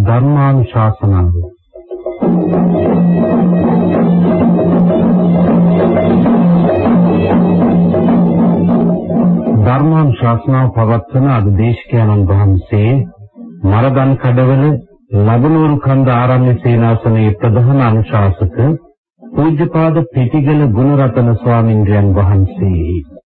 ධර්මානුශාසනාව ධර්මානුශාසනාව පවත්වන අද දේශකයන්න් වහන්සේ මරදන් කඩවල ලබනෝරු කන්ද ආරණ්‍ය සේනාසනයේ ප්‍රධාන අනුශාසක පූජ්‍යපාද පිටිගල ගුණරතන ස්වාමින්ද්‍රයන් වහන්සේ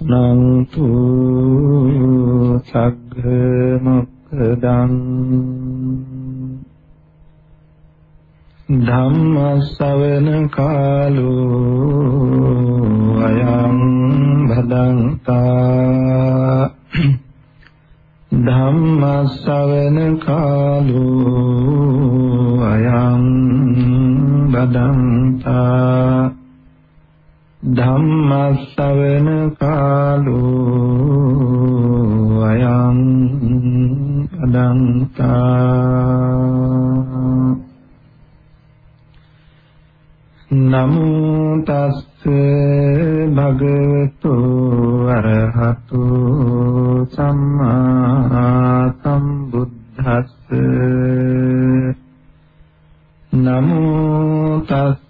සුනන්තු සග්ග මොක්ඛදං ධම්ම ශ්‍රවණ කාලෝ අයං භදංතා ධම්ම ශ්‍රවණ කාලෝ අයං භදංතා ධම්ම ශ්‍රවණ කාලෝ අයං භදංතා නමෝ තස්ස භගවතු අරහතු සම්මා සම්බුද්දස්ස නමෝ තස්ස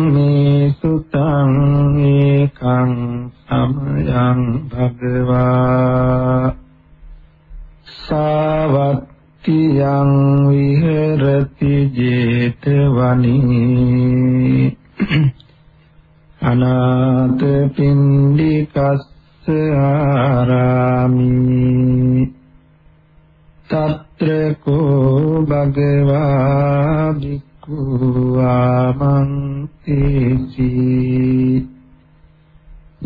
මේ සුතං ඒකං සමයං භගවා සාවත් තියං විහෙරති 제තවනී අනාථ පින්ඩිකස්ස ආරාමි తත්‍ර කෝ භගවා භික්ඛු ආමං තේසි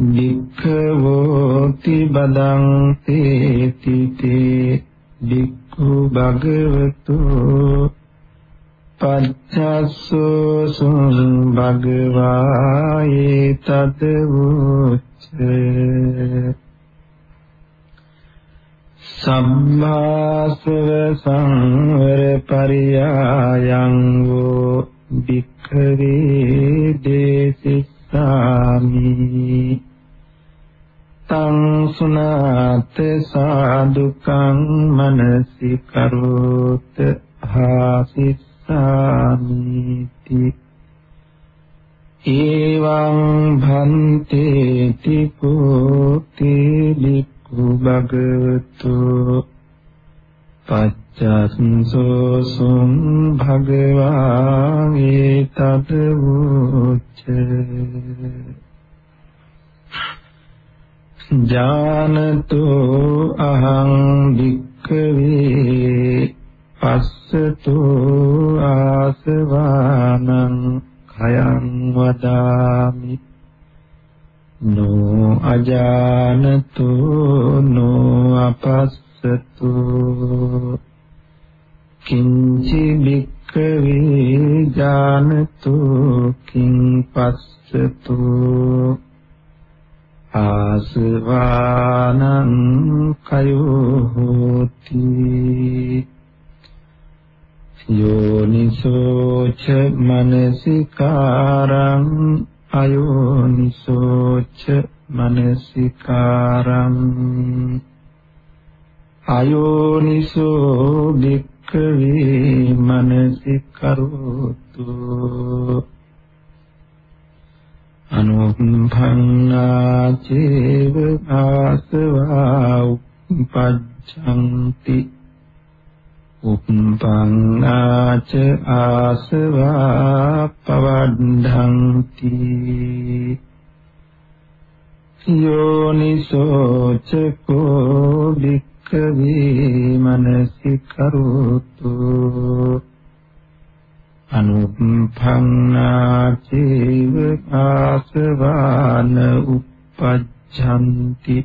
භික්ඛවෝති බදං තේති. තේ භික්ඛු භගවතු පච්චස්සෝ සුං භගවායේ තද වූච්ච සම්මාසව සංවර පරියායං වූ භික්ඛවේ දේසිස්සාමි. තං සුනාත සාදුකං මනසි කරෝත හාසිස්සාමිති. ඒවං භන්තේ තිකෝති ලික්ඛු භගවතු පච්චස්සෝ සුං භගවා ඒතද වූච්ච ජානතු අහං වික්ඛවේ පස්සතු ආසවානං khයං වදාමි. නෝ අජානතු නෝ අපස්සතු කිංචි වික්ඛවේ ජානතු කිං පස්සතු ආසවානං කයෝ හෝති යෝනිසෝච මනසිකාරං අයෝනිසෝච මනසිකාරං අයෝනිසෝ භික්ඛවේ මනසිකරෝතු අනුභංනා චේව ආසවා උපජ්ජ uppajjanti uppangāච ආසවා පවද්ධන්ති යෝනිසෝච කෝ භික්ඛවේ මනසි කරෝතු. අනුප්පන්නාචේව ආසවාන uppajjanti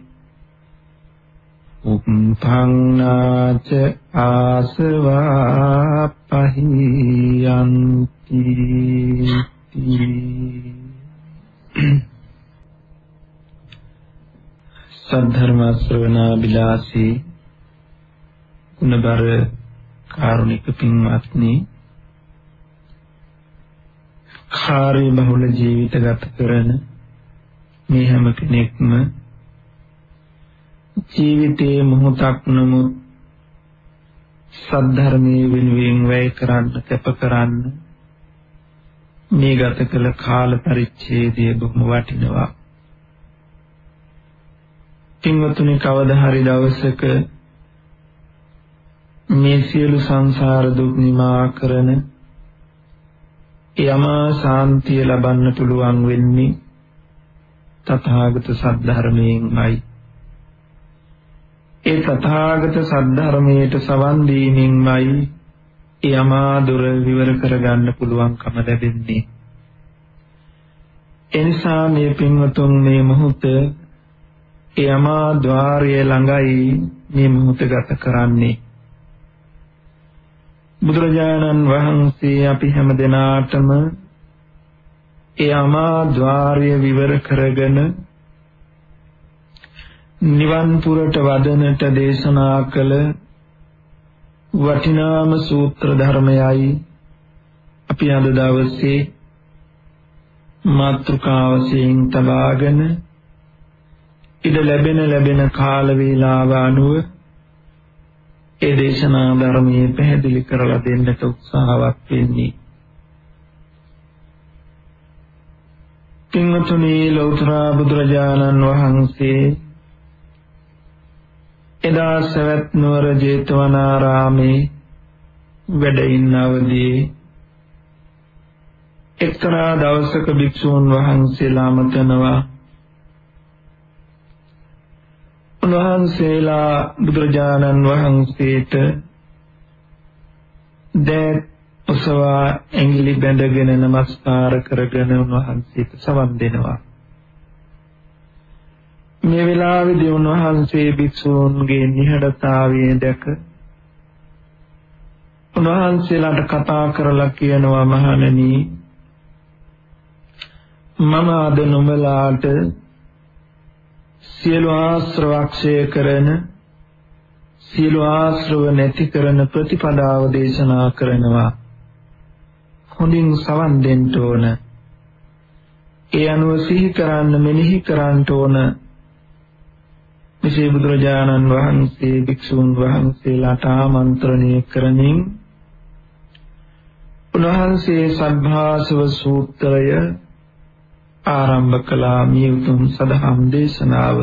උප්පන්නාච ආසවා පහියන්ති සද්ධර්ම ශ්‍රවණා බිලාසී ගුණබර කාරුණික පින්වත්නි කාර්ය බහුල ජීවිත ගත කරන මේ හැම කෙනෙක්ම ජීවිතයේ මොහොතක් නමුත් සද්ධර්මයේ වෙනුවෙන් වැය කරන්න කැප කරන්න මේ ගත කළ කාල පරිච්ඡේදය බොහොම වටිනවා. පින්වතුනි කවදා හරි දවසක මේ සියලු සංසාර දුක් නිමා කරන යම සාන්තිය ලබන්න පුළුවන් වෙන්නේ තථාගත සද්ධර්මයෙන්මයි. ඒ තථාගත සද්ධර්මයට සවන් දීමෙන්මයි ඒ අමා දුර විවර කරගන්න පුළුවන්කම ලැබෙන්නේ. එනිසා මේ පින්වතුන් මේ මොහොත ඒ අමා ద్వාරය ළඟයි මේ මොහොත ගත කරන්නේ. බුදුරජාණන් වහන්සේ අපි හැම දිනාටම ඒ අමා ద్వාරය විවර කරගෙන නිවන් පුරට වදනට දේශනා කළ වටිනාම සූත්‍ර ධර්මයයි. අපි අද දවසේ මාතෘකාවසෙන් තබාගෙන ඉඩ ලැබෙන ලැබෙන කාල වේලාව අනුව ඒ දේශනා ධර්මයේ පැහැදිලි කරලා දෙන්නට උත්සාහවත් වෙන්නේ. පින්වතුනි ලෞතර බුදුරජාණන් වහන්සේ එදා සවැත් නුවර ජේතවනාරාමේ වැඩ ඉන්නවදී එක්තරා දවසක භික්ෂූන් වහන්සේලා මතනවා උන්වහන්සේලා බුදුරජාණන් වහන්සේට දැත් ඔසවා ඇඟිලි බැඳගෙන নমස්කාර කරගෙන උන්වහන්සේට සවන් දෙනවා. මේ වෙලාවේදී උන්වහන්සේ භික්ෂූන්ගේ නිහඬතාවය දැක උන්වහන්සේලාට කතා කරලා කියනවා මහණෙනි මම අද නුඹලාට සියලු ආශ්‍රවක්ෂය කරන සියලු ආශ්‍රව නැති කරන ප්‍රතිපදාව දේශනා කරනවා. හොඳින් සවන් දෙන්න ඕන. ඒ අනුව සිහි කරන්න මෙනෙහි කරන්න ඕන. මෙසේ බුදුරජාණන් වහන්සේ භික්ෂූන් වහන්සේලාට ආමන්ත්‍රණය කරමින් උන්වහන්සේ සද්ධාසව සූත්‍රය ආරම්භ කළා මේ උතුම් සදහම් දේශනාව.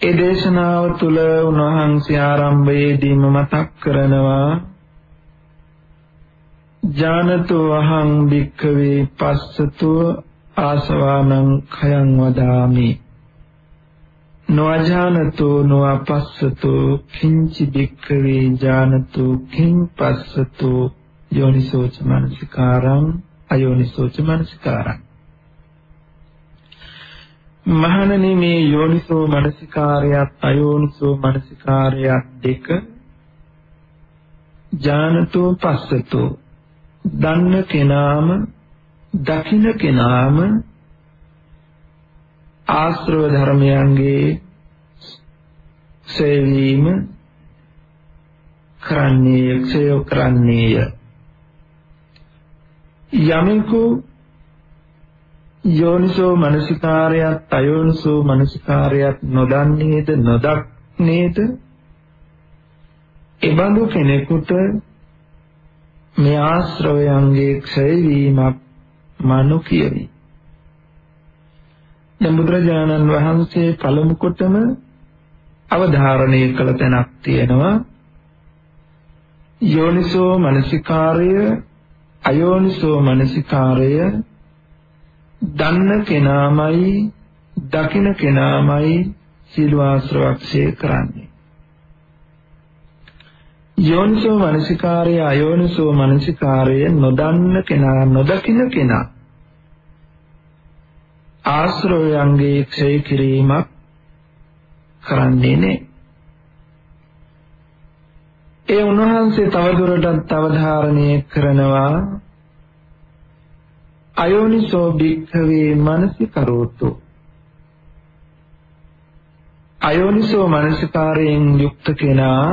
ඒ දේශනාව තුළ උන්වහන්සේ ආරම්භයේදීම මතක් කරනවා ජානතෝ අහං භික්ඛවේ පස්සතෝ ආසවානං khයං වදාමි නොඅජානතෝ නොඅපස්සතෝ කිංචි බික්ඛවේ ඥානතෝ කිං පස්සතෝ යෝනිසෝච මනසිකාරං අයෝනිසෝච මනසිකාරං. මහණනි මේ යෝනිසෝ මනසිකාරයත් අයෝනිසෝ මනසිකාරයත් දෙක ඥානතෝ පස්සතෝ දන්න කෙනාම දකින්න කෙනාම ආශ්‍රව ධර්මයන්ගේ සේවීම කරන්නේ ක්ෂය කරන්නේය. යමෙකු යෝනිසෝ මනසිකාරයත් අයෝනිසෝ මනසිකාරයත් නොදන්නේද නොදක්නේද? එබඳු කෙනෙකුට මේ ආශ්‍රවයන්ගේ ක්ෂය වීමක් මනු කියවි දැන් බුදුරජාණන් වහන්සේ පළමු කොටම අවධාරණය කළ තැනක් තියෙනවා. යෝනිසෝ මනසිකාරය අයෝනිසෝ මනසිකාරය දන්න කෙනාමයි දකින කෙනාමයි සීල ආශ්‍රවක්ෂය කරන්නේ. යෝනිසෝ මනසිකාරය අයෝනිසෝ මනසිකාරය නොදන්න කෙනා නොදකින කෙනා ආශ්‍රවයන්ගේ ක්ෂය කිරීමක් කරන්නේ නැහැ. ඒ උන්වහන්සේ තවදුරටත් අවධාරණය කරනවා අයෝනිසෝ භික්ඛවේ මනසිකරෝතු අයෝනිසෝ මනසිකාරයෙන් යුක්ත කෙනා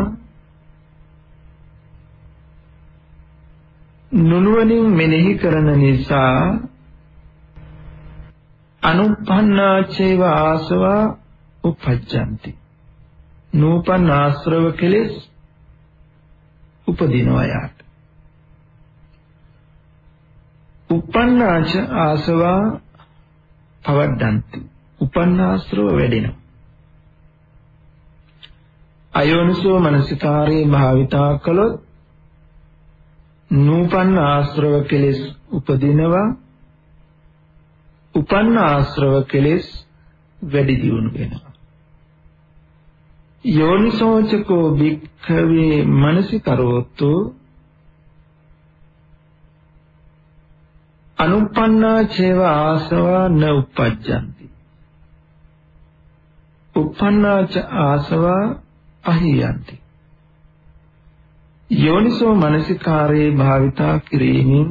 නුනුවණින් මෙනෙහි කරන නිසා අනුපන්නාචේව ආසවා උපජ්ජಂತಿ. නූපන් ආශ්‍රව කෙලෙස් උපදිනවා යාට. උපන්නාච ආසවා පවඩ්ඩಂತಿ උපන්නාශ්‍රව වැඩෙනවා. අයෝනිසෝ මනසිකාරේ භාවිතා කළොත් නූපන් ආශ්‍රව කෙලෙස් උපදිනවා. උපන්න ආශ්‍රව කෙලෙස් වැඩි දියුණු වෙනවා. යෝනිසෝචකෝ භික්ඛවේ මනසිකරෝතු අනුපන්නා චේව ආසවා න උපජ්ජಂತಿ. උපන්නා ච ආසවා අහියන්ති යෝනිසෝ මනසිකාරේ භාවිතා කිරීමෙන්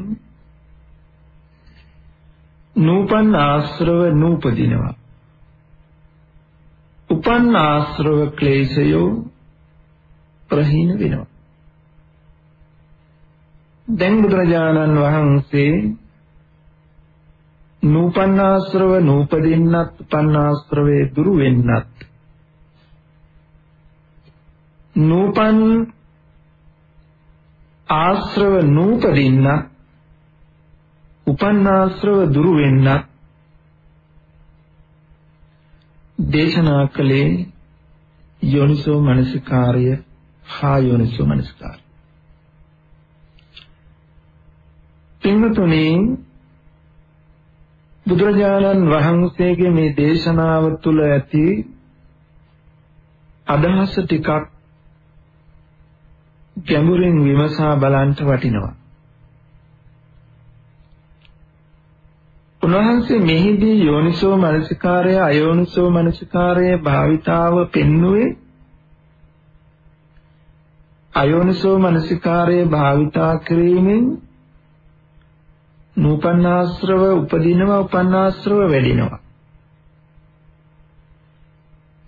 නූපන් ආශ්‍රව නූපදිනවා. උපන් ආශ්‍රව ක්ලේශයෝ ප්‍රහීන වෙනවා. දැන් බුදුරජාණන් වහන්සේ නූපන් ආශ්‍රව නූපදින්නත් උපන් ආශ්‍රවේ දුරු වෙන්නත් නූපන් ආශ්‍රව නූපදින්නත් උපන් ආශ්‍රව දුරු වෙන්නත් දේශනා කළේ යෝනිසෝ මනසිකාර්ය හා යෝනිසෝ මනසිකාර්ය. පින්වතුනි බුදුරජාණන් වහන්සේගේ මේ දේශනාව තුළ ඇති අදහස ටිකක් ගැඹුරින් විමසා බලන්න වටිනවා. උන්වහන්සේ මෙහිදී යෝනිසෝ මනසිකාරය අයෝනිසෝ මනසිකාරය භාවිතාව පෙන්නුවේ අයෝනිසෝ මනසිකාරය භාවිතා කිරීමෙන් නූපන්නාශ්‍රව උපදිනවා උපන්නාශ්‍රව වැඩිනවා.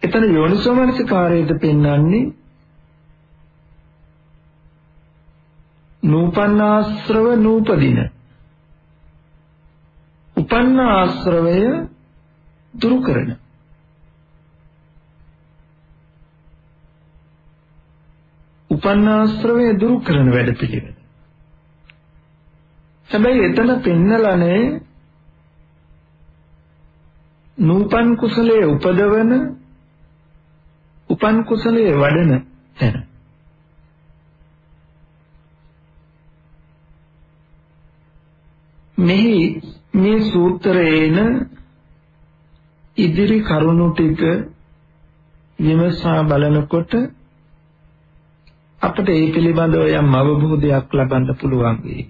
එතන යෝනිසෝ මනසිකාරයට පෙන්වන්නේ? නූපන්නාශ්‍රව නූපදින. උපන්න ආශ්‍රවය දුරු කරන උපන්න ආශ්‍රවය දුරු කරන වැඩපිළිවෙල. හැබැයි එතන පෙන්නලානේ නූපන් කුසලයේ උපදවන උපන් කුසලයේ වඩන තැන. මෙහි මේ සූත්‍රයේන ඉදිරි කරුණු ටික විමසා බලනකොට අපිට ඒ පිළිබඳව යම් අවබෝධයක් ලබන්න පුළුවන් වෙයි.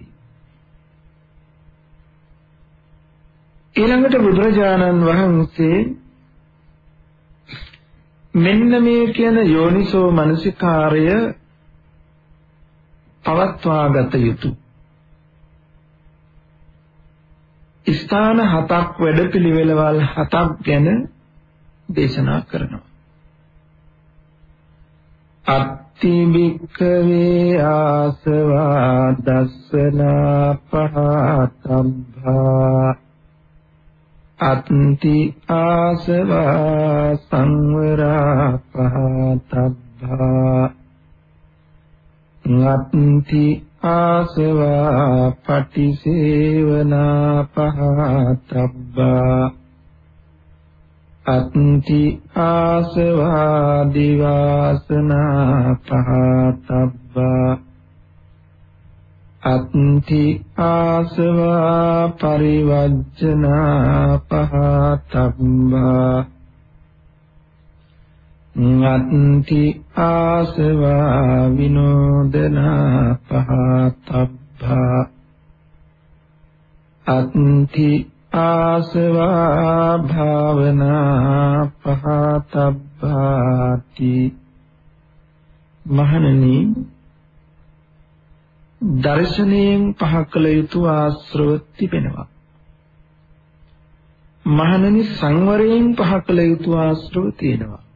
ඊළඟට බුදුරජාණන් වහන්සේ මෙන්න මේ කියන යෝනිසෝ මනසිකාර්ය පවත්වාගත යුතුය. ස්ථාන හතක් වැඩපිළිවෙළවල් හතක් ගැන දේශනා කරනවා. අත්ති භික්ඛවේ ආසවා දස්සනා පහතම්භා අත්ති ආසවා සංවරා පහතම්භා නත්ති ආසවා පටිසේවනා පහතබ්බා අත්ති ආසවා දිවාසනා පහතබ්බා අත්ති ආසවා පරිවර්ජනා පහතබ්බා අත්ති ආසවා විනෝදනා පහතබ්බා අත්ති ආසවා භාවනා පහතබ්බාති මහණනි දර්ශනයෙන් පහ කළ යුතු ආශ්‍රව තිබෙනවා. මහණනි සංවරයෙන් පහ කළ යුතු ආශ්‍රව තියෙනවා.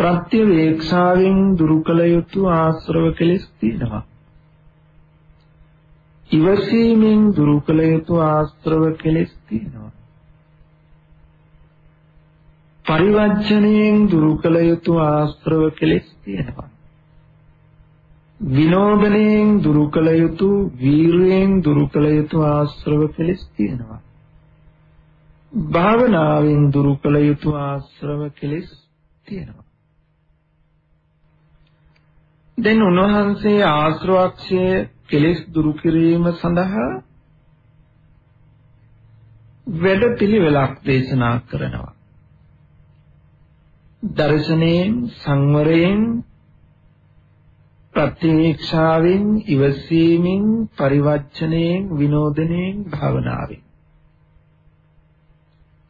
ප්‍රත්‍යවේක්ෂාවෙන් දුරු කළ යුතු ආශ්‍රව කෙලෙස් තියෙනවා ඉවසීමෙන් දුරු කළ යුතු ආශ්‍රව කෙලෙස් තියෙනවා. පරිවර්ජණයෙන් දුරු කළ යුතු ආශ්‍රව කෙලෙස් තියෙනවා. විනෝදණයෙන් දුරු කළ යුතු වීරයෙන් දුරු කළ යුතු ආශ්‍රව කෙලෙස් තියෙනවා. භාවනාවෙන් දුරු කළ යුතු ආශ්‍රව කෙලෙස් තියෙනවා. දැන් උන්වහන්සේ ආශ්‍රවක්ෂය කෙලෙස් දුරු කිරීම සඳහා වැඩ පිළිවෙලක් දේශනා කරනවා. දර්ශනයෙන් සංවරයෙන් ප්‍රතිවීක්ෂාවෙන් ඉවසීමෙන් පරිවර්ජණයෙන් විනෝදනයෙන් භාවනාවෙන්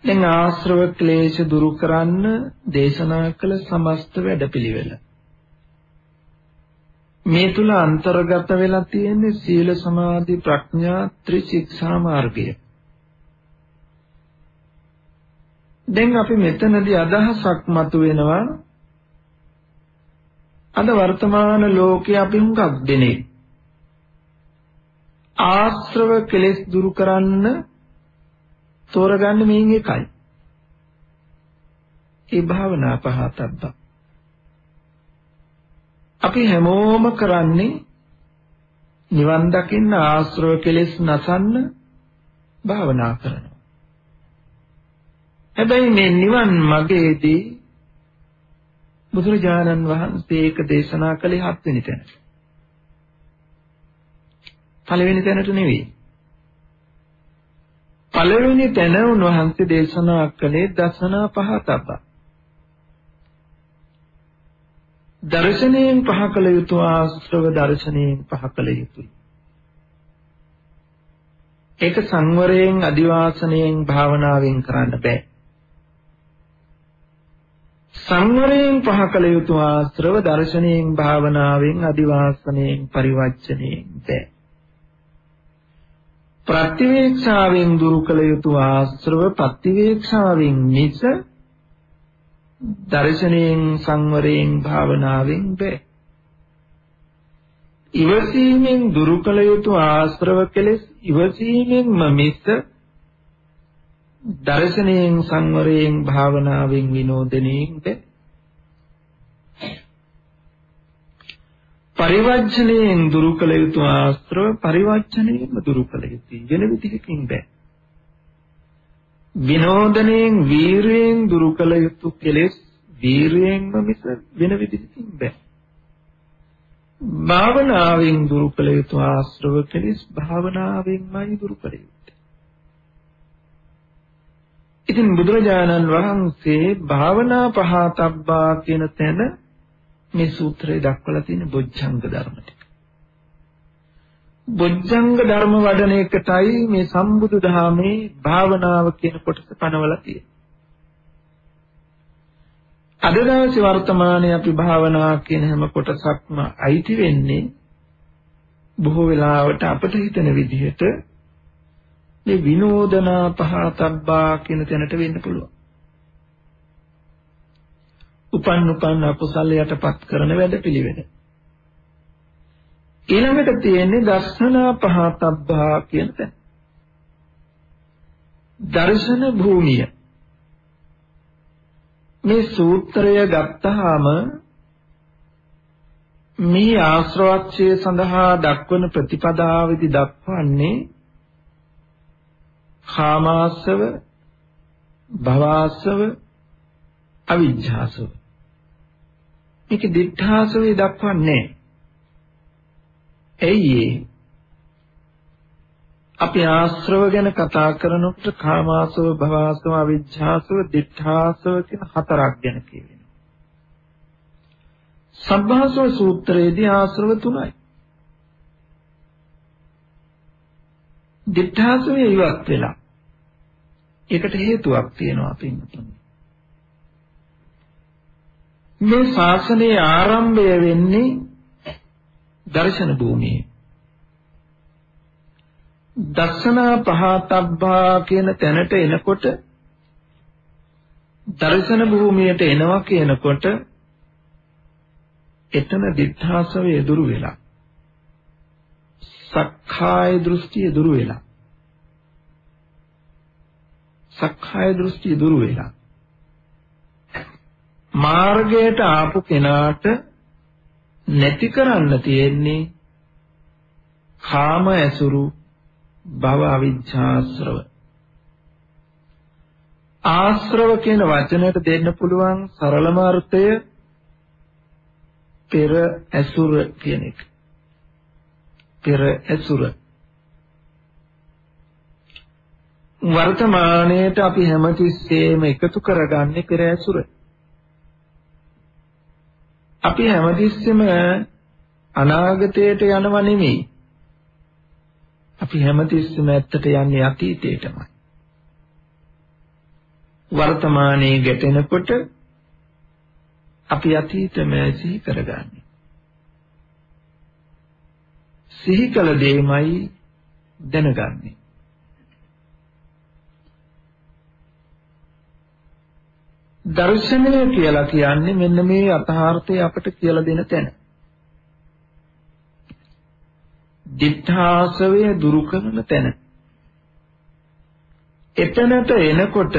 දැන් ආශ්‍රව ක්ලේශ දුරු කරන්න දේශනා කළ සමස්ත වැඩපිළිවෙල මේ තුල අන්තර්ගත වෙලා තියෙන්නේ සීල සමාධි ප්‍රඥා ත්‍රිශික්ෂා මාර්ගය. දැන් අපි මෙතනදී අදහසක් මතුවෙනවා අද වර්තමාන ලෝකයේ අපි හුඟක් දෙනේ ආශ්‍රව කෙලෙස් දුරු කරන්න තෝරගන්න මේන් එකයි. ඒ භාවනා පහතක්ද අපි හැමෝම කරන්නේ නිවන් දකින්න ආශ්‍රව කෙලෙස් නසන්න භාවනා කරනවා. හැබැයි මේ නිවන් මගේදී බුදුරජාණන් වහන්සේ ඒක දේශනා කළේ හත්වෙනි තැන. පළවෙනි තැනට නෙවෙයි. පළවෙනි තැන උන්වහන්සේ දේශනා කළේ දසනා පහතබ්බා. දර්ශනයෙන් පහ කළ යුතු ආශ්‍රව දර්ශනයෙන් පහ කළ යුතුයි. ඒක සංවරයෙන් අදිවාසනයෙන් භාවනාවෙන් කරන්න බෑ. සංවරයෙන් පහ කළ යුතු ආශ්‍රව දර්ශනයෙන් භාවනාවෙන් අදිවාසනයෙන් පරිවර්ජණයෙන් බෑ. ප්‍රතිවේක්ෂාවෙන් දුරු කළ යුතු ආශ්‍රව ප්‍රතිවේක්ෂාවෙන් මිස දර්ශනයෙන් සංවරයෙන් භාවනාවෙන් බෑ. ඉවසීමෙන් දුරු කළ යුතු ආශ්‍රව කෙලෙස් ඉවසීමෙන්ම මිස දර්ශනයෙන් සංවරයෙන් භාවනාවෙන් විනෝදණයෙන් බෑ. පරිවර්ජණයෙන් දුරු කළ යුතු ආශ්‍රව පරිවර්ජණයෙන්ම දුරු කළ යුතුයි වෙන විදිහකින් බෑ. විනෝදණයෙන් වීරයෙන් දුරු කළ යුතු කෙලෙස් වීරයෙන්ම මිස වෙන විදිහකින් බෑ. භාවනාවෙන් දුරු කළ යුතු ආශ්‍රව කෙලෙස් භාවනාවෙන්මයි දුරු කළ යුත්තේ. ඉතින් බුදුරජාණන් වහන්සේ භාවනා පහතබ්බා කියන තැන මේ සූත්‍රය දක්වලා තියෙන බොජ්ජංග ධර්ම ටික. බොජ්ජංග ධර්ම වඩන එකටයි මේ සම්බුදු දහමේ භාවනාව කියන කොටස පනවලා තියෙන්නේ. අද දවසේ වර්තමානයේ අපි භාවනා කියන හැම කොටසක්ම අයිති වෙන්නේ බොහෝ වෙලාවට අපට හිතන විදිහට මේ විනෝදනා පහතබ්බා කියන තැනට වෙන්න පුළුවන්. උපන් උපන් අකුසල යටපත් කරන වැඩපිළිවෙල. ඊළඟට තියෙන්නේ දර්ශනා පහතබ්බා කියන තැන. දර්ශන භූමිය. මේ සූත්‍රය ගත්තාම මේ ආශ්‍රවක්ෂය සඳහා දක්වන ප්‍රතිපදාවේදී දක්වන්නේ කාමාසව භවාසව අවිජ්ජාසව මේක දිඨාසවේ දක්වන්නේ ඇයි අපි ආශ්‍රව ගැන කතා කරනකොට කාමාසව භවාසව අවිජ්ජාසව දිඨාසව කියන හතරක් ගැන කියවෙනවා. සබ්බාසව සූත්‍රයේදී ආශ්‍රව තුනයි. දිඨාසවේ ඉවත් වෙලා ඒකට හේතුවක් තියෙනවා පින්තුනි මේ ශාසනයේ ආරම්භය වෙන්නේ දර්ශන භූමියේ. දර්ශනා පහතබ්බා කියන තැනට එනකොට දර්ශන භූමියට එනවා කියනකොට එතන දිඨාසවේ දුරු වෙලා සක්කාය දෘෂ්ටිය දුරු වෙලා සක්කාය දෘෂ්ටිය දුරු වෙලා මාර්ගයට ආපු කෙනාට නැති කරන්න තියෙන්නේ කාම ඇසුරු භව අවිජ්ජාශ්‍රව. ආශ්‍රව කියන වචනයට දෙන්න පුළුවන් සරලම අර්ථය පෙර ඇසුර කියන එක. පෙර ඇසුර. වර්තමානයේට අපි හැමතිස්සෙම එකතු කරගන්නේ පෙර ඇසුර. අපි හැමතිස්සෙම අනාගතයට යනව නෙමෙයි. අපි හැමතිස්සෙම ඇත්තට යන්නේ අතීතයටමයි. වර්තමානයේ ගැටෙනකොට අපි අතීතම සිහි කරගන්නේ. සිහි කළ දෙයමයි දැනගන්නේ. දර්ශනය කියලා කියන්නේ මෙන්න මේ යථාර්ථය අපට කියලා දෙන තැන. දිඨාසවය දුරු කරන තැන. එතනට එනකොට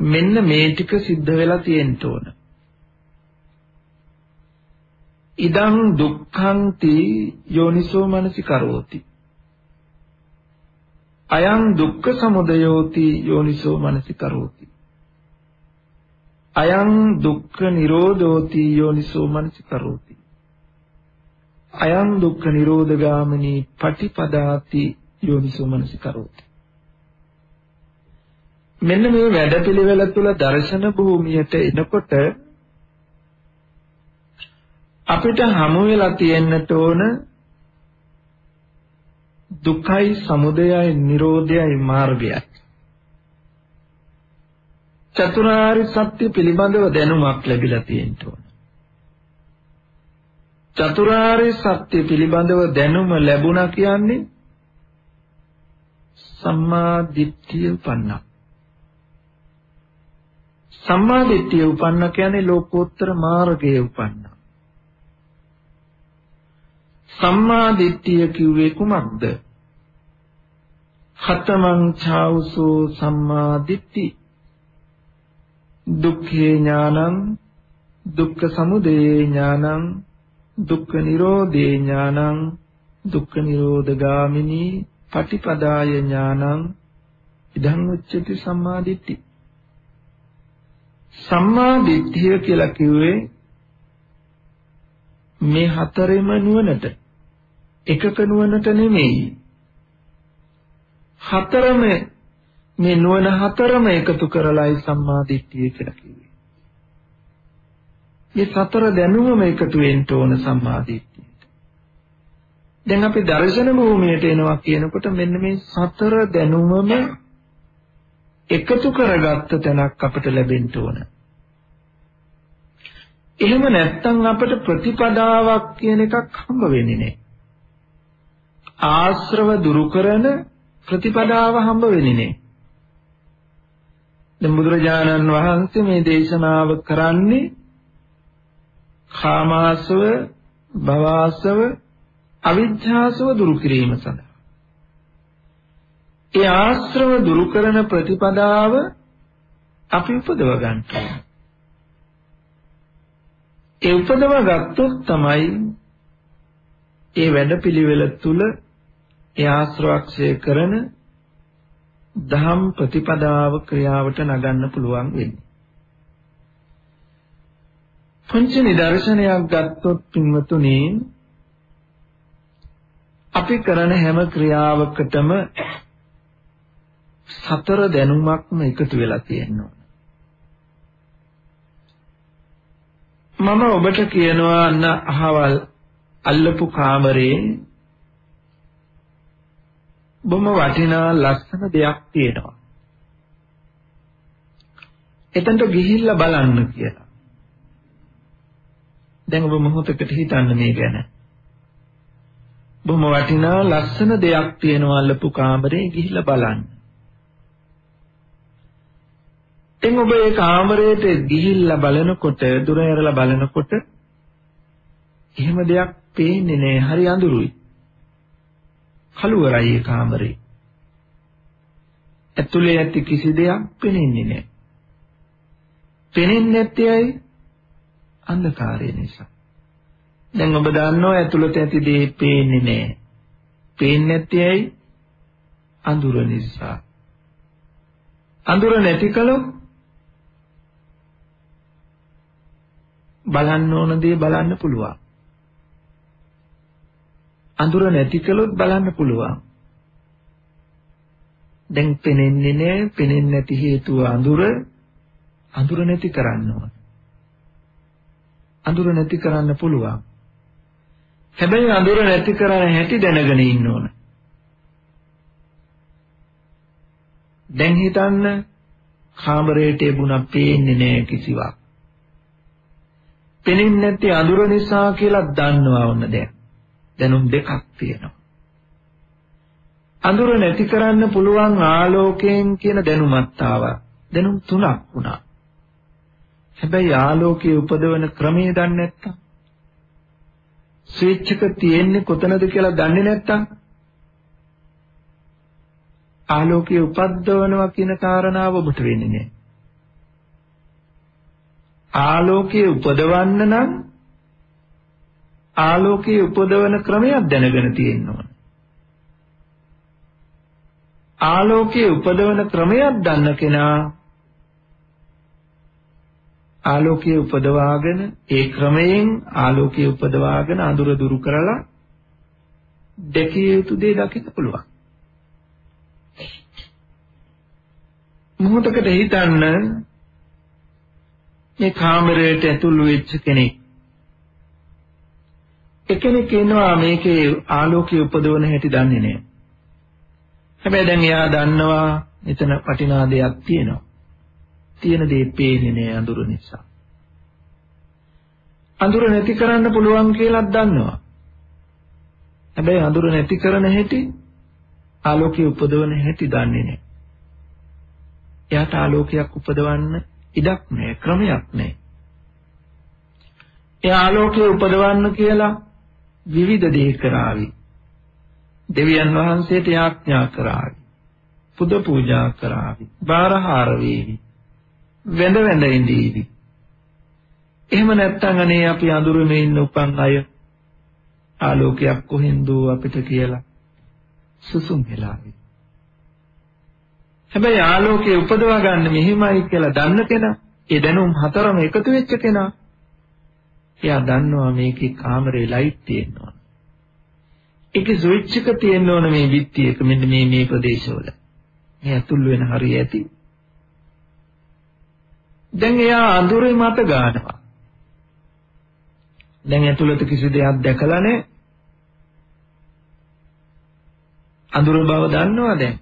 මෙන්න මේ ටික සිද්ධ වෙලා තියෙන්න ඕන. ඉදං දුක්ඛන්ති යෝනිසෝ මනසිකරෝති අයං දුක්ඛ සමුදයෝති යෝනිසෝ මනසිකරෝති අයං දුක්ඛ නිරෝධෝති යෝනිසෝ මනසිකරෝති අයං දුක්ඛ නිරෝධගාමිනී පටිපදාති යෝනිසෝ මනසිකරෝති මෙන්න මේ වැඩපිළිවෙල තුල දර්ශන භූමියට එනකොට අපිට හමු වෙලා තියෙන්නට ඕන දුකයි සමුදයයි නිරෝධයයි මාර්ගයයි. චතුරාර්ය සත්‍ය පිළිබඳව දැනුමක් ලැබිලා තියෙන්න ඕන. චතුරාර්ය සත්‍ය පිළිබඳව දැනුම ලැබුණා කියන්නේ සම්මා දිට්ඨිය උපන්නා සම්මා දිට්ඨිය උපන්න කියන්නේ ලෝකෝත්තර මාර්ගයේ උපන්නා. සම්මා දිට්ඨිය කිව්වේ කුමක්ද? හතමං ඡාවසෝ සම්මා දිට්ඨි. දුක්ඛේ ඥානං දුක්ඛ සමුදය ඥානං දුක්ඛ නිරෝධේ ඥානං දුක්ඛ නිරෝධගාමිනී පටිපදාය ඥානං. ඉදං උච්චති සම්මා දිට්ඨි. සම්මා දිට්ඨිය කියලා කිව්වේ මේ හතරෙම නුවණට එකක නුවණට නෙමෙයි. හතරම මේ නුවණ හතරම එකතු කරලායි සම්මා දිට්ඨිය කියලා කිව්වේ. මේ සතර දැනුමම එකතු වෙන්න ඕන සම්මා දිට්ඨියට. දැන් අපි දර්ශන භූමියට එනවා කියනකොට මෙන්න මේ සතර දැනුමම එකතු කරගත්ත තැනක් අපිට ලැබෙන්න ඕන. එහෙම නැත්නම් අපිට ප්‍රතිපදාවක් කියන එකක් හම්බ වෙන්නේ නැහැ. ආශ්‍රව දුරු කරන ප්‍රතිපදාව හම්බ වෙන්නේ නැහැ. දැන් බුදුරජාණන් වහන්සේ මේ දේශනාව කරන්නේ කාමාසව, භවාසව, අවිජ්ජාසව දුරු කිරීම සඳහා. ඒ ආශ්‍රව දුරු කරන ප්‍රතිපදාව අපි උපදව ගන්න ඒ උපදව ගත්තොත් තමයි ඒ වැඩපිළිවෙල තුල ඒ ආශ්‍රවක්ෂය කරන දහම් ප්‍රතිපදාව ක්‍රියාවට නගන්න පුළුවන් වෙන්නේ. පංච නිදර්ශනයක් ගත්තොත් පින්වතුනි අපි කරන හැම ක්‍රියාවකටම සතර දැනුමක්ම එකතු වෙලා තියෙනවා. මම ඔබට කියනවා අන්න අහවල් අල්ලපු කාමරේ බොම වටිනා ලස්සන දෙයක් තියෙනවා. එතනට ගිහිල්ලා බලන්න කියලා. දැන් ඔබ මොහොතකට හිතන්න මේ ගැන. බොහොම වටිනා ලස්සන දෙයක් තියෙනවා අල්ලපු කාමරේ ගිහිල්ලා බලන්න. එතෙන් ඔබ ඒ කාමරයට ගිහිල්ලා බලනකොට දුර ඇරලා බලනකොට එහෙම දෙයක් පේන්නේ නෑ හරි අඳුරුයි. කළුවරයි ඒ කාමරේ. ඇතුලේ ඇති කිසි දෙයක් පේන්නේ නෑ. පේන්නේ නැත්තේ ඇයි? අන්ධකාරය නිසා. දැන් ඔබ දන්නවා ඇතුළත ඇති දේ පේන්නේ නැහැ. පේන්නේ නැත්තේ ඇයි? අඳුර නිසා. අඳුර නැති කළොත් බලන්න ඕන දේ බලන්න පුළුවන්. අඳුර නැති කළොත් බලන්න පුළුවන්. දැන් පෙනෙන්නේ නැහැ, පෙනෙන්නේ නැති හේතුව අඳුර අඳුර නැති කරන්න ඕන. අඳුර නැති කරන්න පුළුවන්. හැබැයි අඳුර නැති කරන හැටි දැනගෙන ඉන්න ඕන. දැන් හිතන්න කාමරයට එබුණා පේන්නේ නැහැ කිසිවක්. පෙනෙන්නේ නැති අඳුර නිසා කියලා දන්නවා වුණ දැන්. දැනුම් දෙකක් තියෙනවා. අඳුර නැති කරන්න පුළුවන් ආලෝකයෙන් කියන දැනුමත් ආවා. දැනුම් තුනක් වුණා. හැබැයි ආලෝකයේ උපදවන ක්‍රමය දන්නේ නැත්තම් ස්විච් එක තියෙන්නේ කොතනද කියලා දන්නේ නැත්තම් ආලෝකයේ උපද්දවනවා කියන කාරණාව ඔබට වෙන්නේ නැහැ. ආලෝකයේ උපදවන්න නම් ආලෝකයේ උපදවන ක්‍රමයක් දැනගෙන තියෙන්න ඕන. ආලෝකයේ උපදවන ක්‍රමයක් දන්න කෙනා ආලෝකයේ උපදවාගෙන ඒ ක්‍රමයෙන් ආලෝකයේ උපදවාගෙන අඳුර දුරු කරලා දැකිය යුතු දේ දකින්න පුළුවන්. මොහොතකට හිතන්න මේ කාමරයට ඇතුළු වෙච්ච කෙනෙක් එකෙනෙක් ඉන්නවා මේකේ ආලෝකයේ උපදවන හැටි දන්නේ නැහැ. හැබැයි දැන් එයා දන්නවා එතන වටිනා දෙයක් තියෙනවා. තියෙන දේ පේන්නේ නෑ අඳුර නිසා. අඳුර නැති කරන්න පුළුවන් කියලා දන්නවා. හැබැයි අඳුර නැති කරන හැටි ආලෝකය උපදවන හැටි දන්නේ නෑ. එයාට ආලෝකයක් උපදවන්න ඉඩක් නෑ ක්‍රමයක් නෑ. ඒ ආලෝකය උපදවන්න කියලා විවිධ දේ කරાવી. දෙවියන් වහන්සේට යාඥා කරાવી. පුද පූජා කරાવી. බාරහාර වේවි. වෙඳ වෙඳ ඉඳීවි. එහෙම නැත්නම් අනේ අපි අඳුරේ ඉන්න උපන් අය ආලෝකයක් කොහෙන්ද අපිට කියලා සුසුම් වෙලාවි. හැබැයි ආලෝකය උපදවා ගන්න මෙහිමයි කියලා දන්න කෙනා ඒ දැනුම් හතරම එකතු වෙච්ච කෙනා එයා දන්නවා මේකේ කාමරේ ලයිට් තියෙනවා. ඒකේ ස්විච් එක තියෙන්න ඕන මේ බිත්තියක මෙන්න මේ මේ ප්‍රදේශවල. මේ ඇතුල් වෙන හරිය ඇති. දැන් එයා අඳුරේ මත ගන්නවා. දැන් ඇතුළත කිසි දෙයක් දැකලා නැහැ. අඳුර බව දන්නවා දැන්.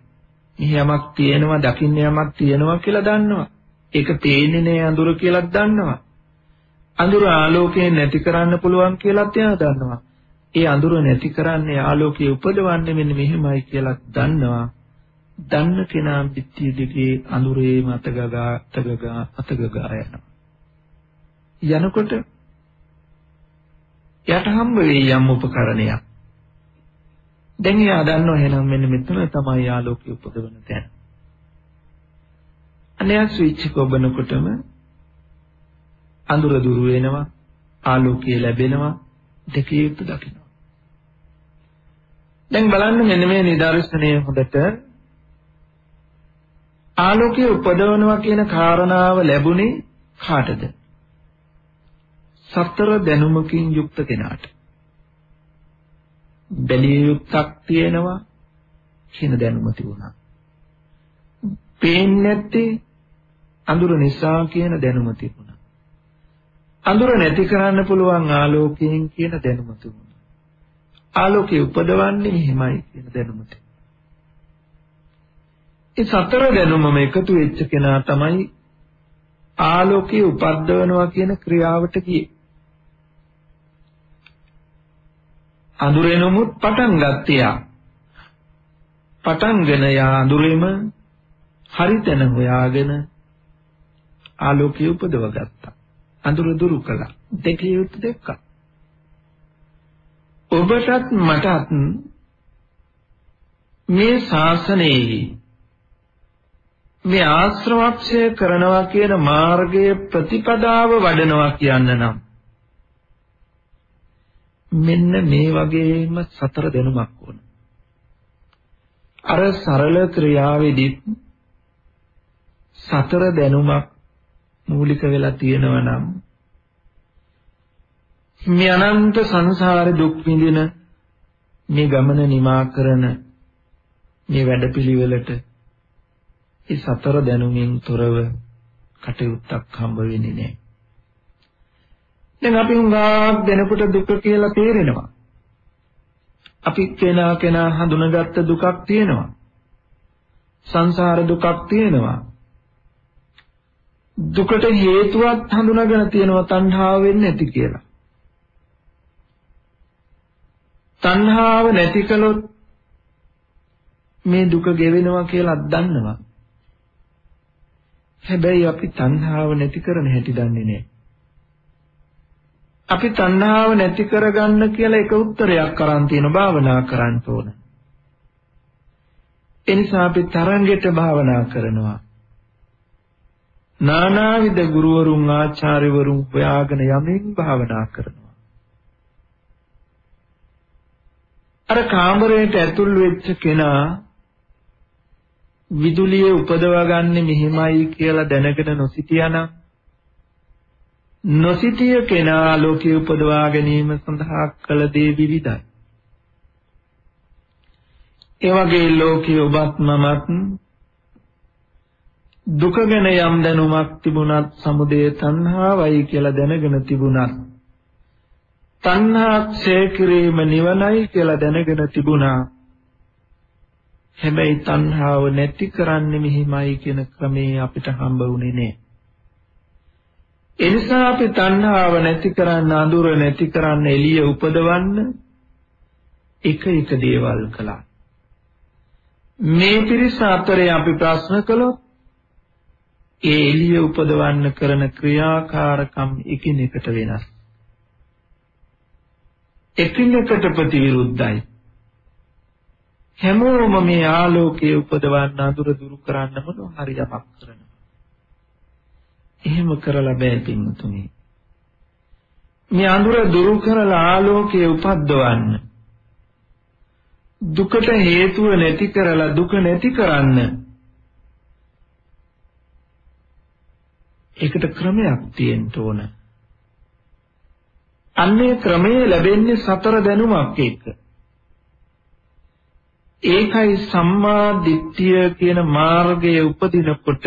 මෙහි යමක් තියෙනවා, දකින්න යමක් තියෙනවා කියලා දන්නවා. ඒක තේින්නේ නෑ අඳුර කියලාත් දන්නවා. අඳුර ආලෝකයෙන් නැති කරන්න පුළුවන් කියලාත් එයා දන්නවා. ඒ අඳුර නැති කරන්නේ ආලෝකයේ උපදවන්නේ මෙන්න මෙහෙමයි කියලා දන්නවා. දන්න කෙනා පිටිය දිගේ අඳුරේ මතගගා තගගා අතගගා යනවා. යනකොට යට හම්බ වෙයි යම් උපකරණයක්. දැන් එයා දන්නවා එහෙනම් මෙන්න මෙතන තමයි ආලෝකය උපදවන තැන. අනේ ස්විච් එක ඔබනකොටම අඳුර දුර වෙනවා ආලෝකය ලැබෙනවා දෙකේ යුතු දකිනවා. දැන් බලන්න මෙන්න මේ නිදර්ශනය හොඳට ආලෝකය උපදවනවා කියන කාරණාව ලැබුණේ කාටද? සතර දැනුමකින් යුක්ත කෙනාට. බැලිය යුක්තක් තියෙනවා කියන දැනුම තිබුණා. පේන්නේ නැත්තේ අඳුර නිසා කියන දැනුම තිබුණා. අඳුර නැති කරන්න පුළුවන් ආලෝකයෙන් කියන දැනුම තිබුණා. ආලෝකය උපදවන්නේ මෙහිමයි කියන දැනුම තිබුණා. ඒ සතර දැනුමම එකතු වෙච්ච කෙනා තමයි ආලෝකය උපද්දවනවා කියන ක්‍රියාවට ගියේ. අඳුරෙනමුත් පටන් ගත්තා. පටන්ගෙන යා අඳුරෙම හරිතන හොයාගෙන ආලෝකය උපදව ගත්තා. අඳුර දුරු කළා. දෙකේ යුත් දෙක්කා. ඔබටත් මටත් මේ ශාසනයේ මේ ආශ්‍රවක්ෂය කරනවා කියන මාර්ගයේ ප්‍රතිපදාව වඩනවා කියන්න නම් මෙන්න මේ වගේම සතර දෙනුමක් ඕන. අර සරල ක්‍රියාවේදී සතර දැනුමක් මූලික වෙලා තියෙනවා නම් මේ අනන්ත සංසාර දුක් විඳින මේ ගමන නිමා කරන මේ වැඩපිළිවෙලට ඒ සතර දැනුමින් තොරව කටයුත්තක් හම්බ වෙන්නේ නැහැ. දැන් අපි හුඟක් දෙනකොට දුක කියලා තේරෙනවා. අපි කෙනා කෙනා හඳුනාගත්ත දුකක් තියෙනවා. සංසාර දුකක් තියෙනවා. දුකට හේතුවක් හඳුනාගෙන තියෙනවා තණ්හාව වෙන්නේ නැති කියලා. තණ්හාව නැති කළොත් මේ දුක ගෙවෙනවා කියලා දන්නවා. හැබැයි අපි තණ්හාව නැති කරන හැටි දන්නේ නැහැ. අපි තණ්හාව නැති කරගන්න කියලා එක උත්තරයක් අරන් තියෙන භාවනා කරන්න ඕන. එනිසා අපි තරංගෙට භාවනා කරනවා. නානාවිද ගුරුවරුන් ආචාර්යවරුන් හොයාගෙන යමින් භාවනා කරනවා. අර කාමරයට ඇතුල් වෙච්ච කෙනා විදුලිය උපදවා ගන්න මෙහෙමයි කියලා දැනගෙන නොසිටියානම් නොසිටිය කෙනා ලෝකයේ උපදවා ගැනීම සඳහා කළ දේ විවිධයි. ඒ වගේ ලෝකයේ ඔබත් මමත් දුක ගැන යම් දැනුමක් තිබුණත් සමුදය තණ්හාවයි කියලා දැනගෙන තිබුණත් තණ්හා ක්ෂය කිරීම නිවනයි කියලා දැනගෙන තිබුණා හැබැයි තණ්හාව නැති කරන්නේ මෙහිමයි කියන ක්‍රමේ අපිට හම්බ වුණේ නෑ. එනිසා අපි තණ්හාව නැති කරන්න අඳුර නැති කරන්න එළිය උපදවන්න එක එක දේවල් කළා. මේ පිරිස අතරේ අපි ප්‍රශ්න කළොත් ඒ එළිය උපදවන්න කරන ක්‍රියාකාරකම් එකිනෙකට වෙනස්. එකිනෙකට ප්‍රතිවිරුද්ධයි. හැමෝම මේ ආලෝකයේ උපදවන්න අඳුර දුරු කරන්න මොන හරි යමක් කරනවා. එහෙම කරලා බෑ පින්තුනි. මේ අඳුර දුරු කරලා ආලෝකයේ උපද්දවන්න. දුකට හේතුව නැති කරලා දුක නැති කරන්න. ඒකට ක්‍රමයක් තියෙන්න ඕන. අන්නේ ක්‍රමයේ ලැබෙන්නේ සතර දැනුමක් එක්ක. ඒකයි සම්මා දිට්ඨිය කියන මාර්ගයේ උපදිනකොට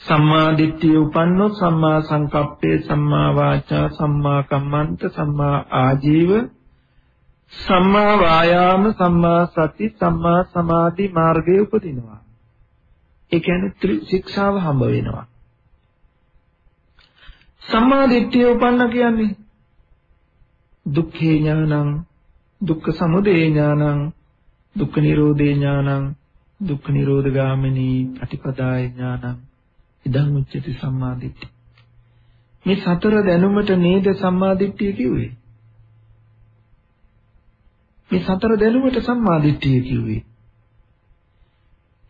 සම්මා දිට්ඨිය උපන්නොත් සම්මා සංකප්පේ සම්මා වාචා සම්මා කම්මන්ත සම්මා ආජීව සම්මා වායාම සම්මා සති සම්මා සමාධි මාර්ගයේ උපදිනවා ඒ කියන්නේ ත්‍රි ශික්ෂාව හම්බ වෙනවා. සම්මා දිට්ඨිය උපන්න කියන්නේ දුක්ඛේ ඥානං දුක්ඛ සමුදය ඥානං දුක්ඛ නිරෝධේ ඥානං දුක්ඛ නිරෝධ ගාමිනී ප්‍රතිපදාය ඥානං. ඉදං උච්චති සම්මාදිට්ඨි මේ සතර දැනුමට නේද සම්මාදිට්ඨිය කිව්වේ? මේ සතර දැනුමට සම්මාදිට්ඨිය කිව්වේ?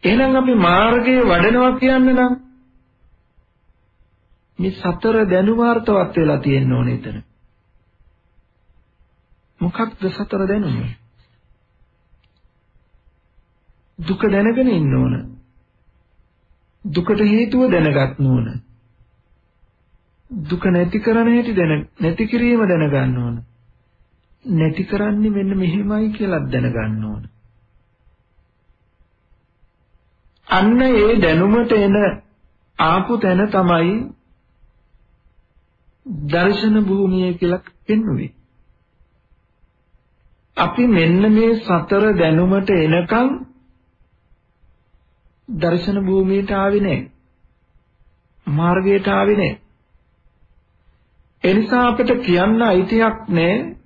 එහෙනම් අපි මාර්ගයේ වඩනවා කියන්නේ නම් මේ සතර දැනුම අර්ථවත් වෙලා තියෙන්න ඕනේ එතන මොකක්ද සතර දැනුම? දුක දැනගෙන ඉන්න ඕන. දුකට හේතුව දැනගන්න ඕන. දුක නැති කරන හැටි දැන නැති කිරීම දැනගන්න ඕන. නැති කරන්නේ මෙන්න මෙහෙමයි කියලා දැනගන්න ඕන. අන්න ඒ දැනුමට එන ආපු තැන තමයි දර්ශන භූමිය කියලා පෙන්වුවේ. අපි මෙන්න මේ සතර දැනුමට එනකම් දර්ශන භූමියට ආවේ නැහැ. මාර්ගයට ආවේ නැහැ. එනිසා අපිට කියන්න අයිතියක් නැහැ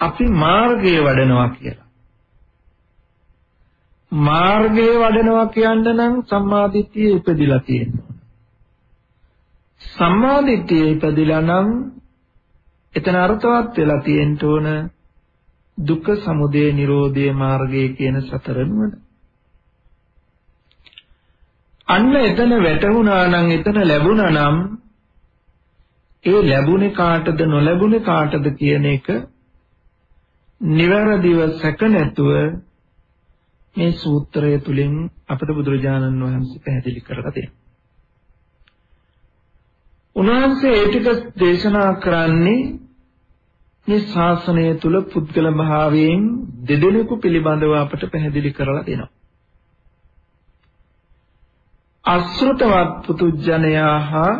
අපි මාර්ගයේ වඩනවා කියලා. මාර්ගයේ වඩනවා කියන්න නම් සම්මාදිට්ඨිය ඉපදිලා තියෙනවා. සම්මාදිට්ඨිය ඉපදිලා නම් එතන අර්ථවත් වෙලා තියෙන්න ඕන දුක්ඛ සමුදය නිරෝධය මාර්ගය කියන සතර නුවණ. අන්න එතන වැටුණා නම් එතන ලැබුණා නම් ඒ ලැබුණේ කාටද නොලැබුණේ කාටද කියන එක නිවැරදිව සැක නැතුව මේ සූත්‍රය තුලින් අපට බුදුරජාණන් වහන්සේ පැහැදිලි කරලා තියෙනවා. උන්වහන්සේ ඒ ටික දේශනා කරන්නේ මේ ශාසනය තුල පුද්ගල භාවයෙන් දෙදෙනෙකු පිළිබඳව අපට පැහැදිලි කරලා දෙනවා. අසෘතවත් පුතුජනයා හා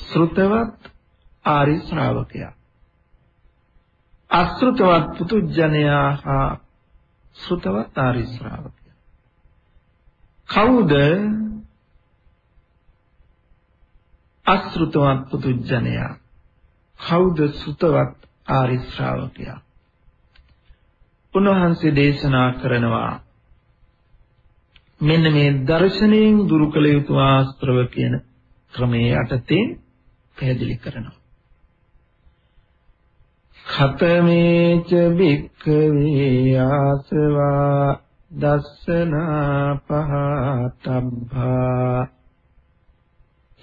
ශ්‍රුතවත් ආරි ශ්‍රාවකයා. අසෘතවත් පුතුජනයා හා ශ්‍රුතවත් ආරි ශ්‍රාවකයා. කවුද අසෘතවත් පුතුජනයා? කවුද ශ්‍රුතවත් ආරි ශ්‍රාවකයා? උන්වහන්සේ දේශනා කරනවා මෙන්න මේ දර්ශනයෙන් දුරු කළ යුතු ආස්ත්‍රව කියන ක්‍රමයේ යටතේ පැහැදිලි කරනවා. Khතමේච භික්ඛවේ ආසවා දස්සනා පහතබ්බා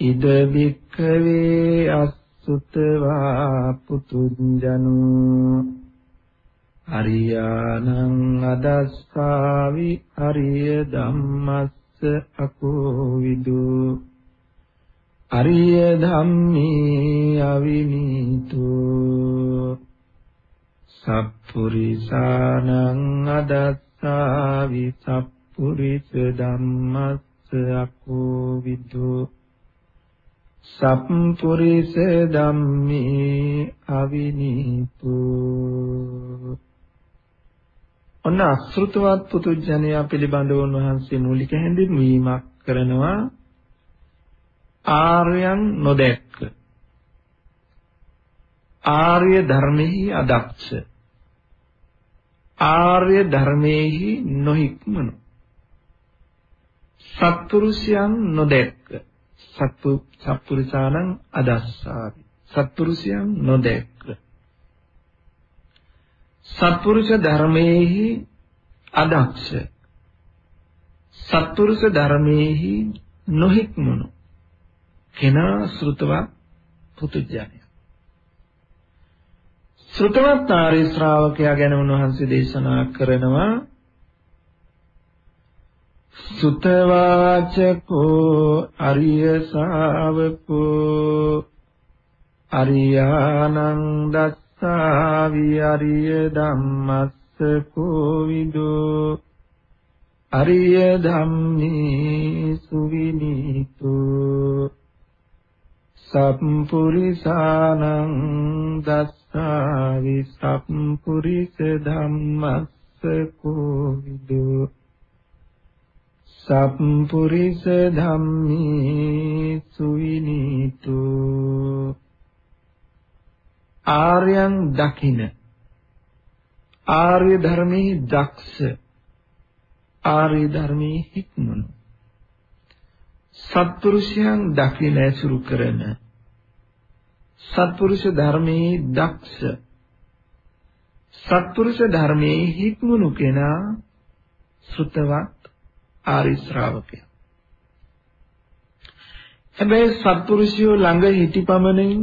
ඉද භික්ඛවේ අසුතවා පුතුංජනෝ අරියානං අදස්සාවි අරිය ධම්මස්ස අකෝ විදු අරිය ධම්මේ අවිනීතෝ සප්පුරිසානං අදස්සාවි සප්පුරිස ධම්මස්ස අකෝ විදු සප්පුරිස ධම්මේ අවිනීතෝ ඔන්න අසෘතවත් පුතුජනයා පිළිබඳව උන්වහන්සේ මූලික හැඳින්වීමක් කරනවා. ආර්යයන් නොදැක්ක. ආර්ය ධර්මෙහි අදක්ෂ. ආර්ය ධර්මෙහි නොහික්මනු. සත්පුරුෂයන් නොදැක්ක. සත්පු සත්පුරුෂානං අදස්සාවි. සත්පුරුෂයන් නොදැක්ක. සත්පුරුෂ ධර්මයේහි අදක්ෂ. සත්පුරුෂ ධර්මයේහි නොහික්මුණු කෙනා ශ්‍රුතවත් පුතුජනය. ශ්‍රුතවත් ආර්ය ශ්‍රාවකයා ගැන උන්වහන්සේ දේශනා කරනවා. සුතවාචකෝ අරිය ශාවකෝ අරියානං දස් සාවි අරිය ධම්මස්ස කෝවිදෝ අරිය ධම්මේ සුවිනීතෝ. සම්පුරිසානං දස්සාවි සම්පුරිස ධම්මස්ස කෝවිදෝ සම්පුරිස ධම්මේ සුවිනීතෝ ආර්යයන් දකින ආර්ය ධර්මයේ දක්ෂ ආර්ය ධර්මයේ හික්මනු සත්පුරුෂයන් දකින ඇසුරු කරන සත්පුරුෂ ධර්මයේ දක්ෂ. සත්පුරුෂ ධර්මයේ හික්මනු කෙනා සුතවත් ආරි ශ්‍රාවකයා. හැබැයි සත්පුරුෂයෝ ළඟ හිටිපමණින්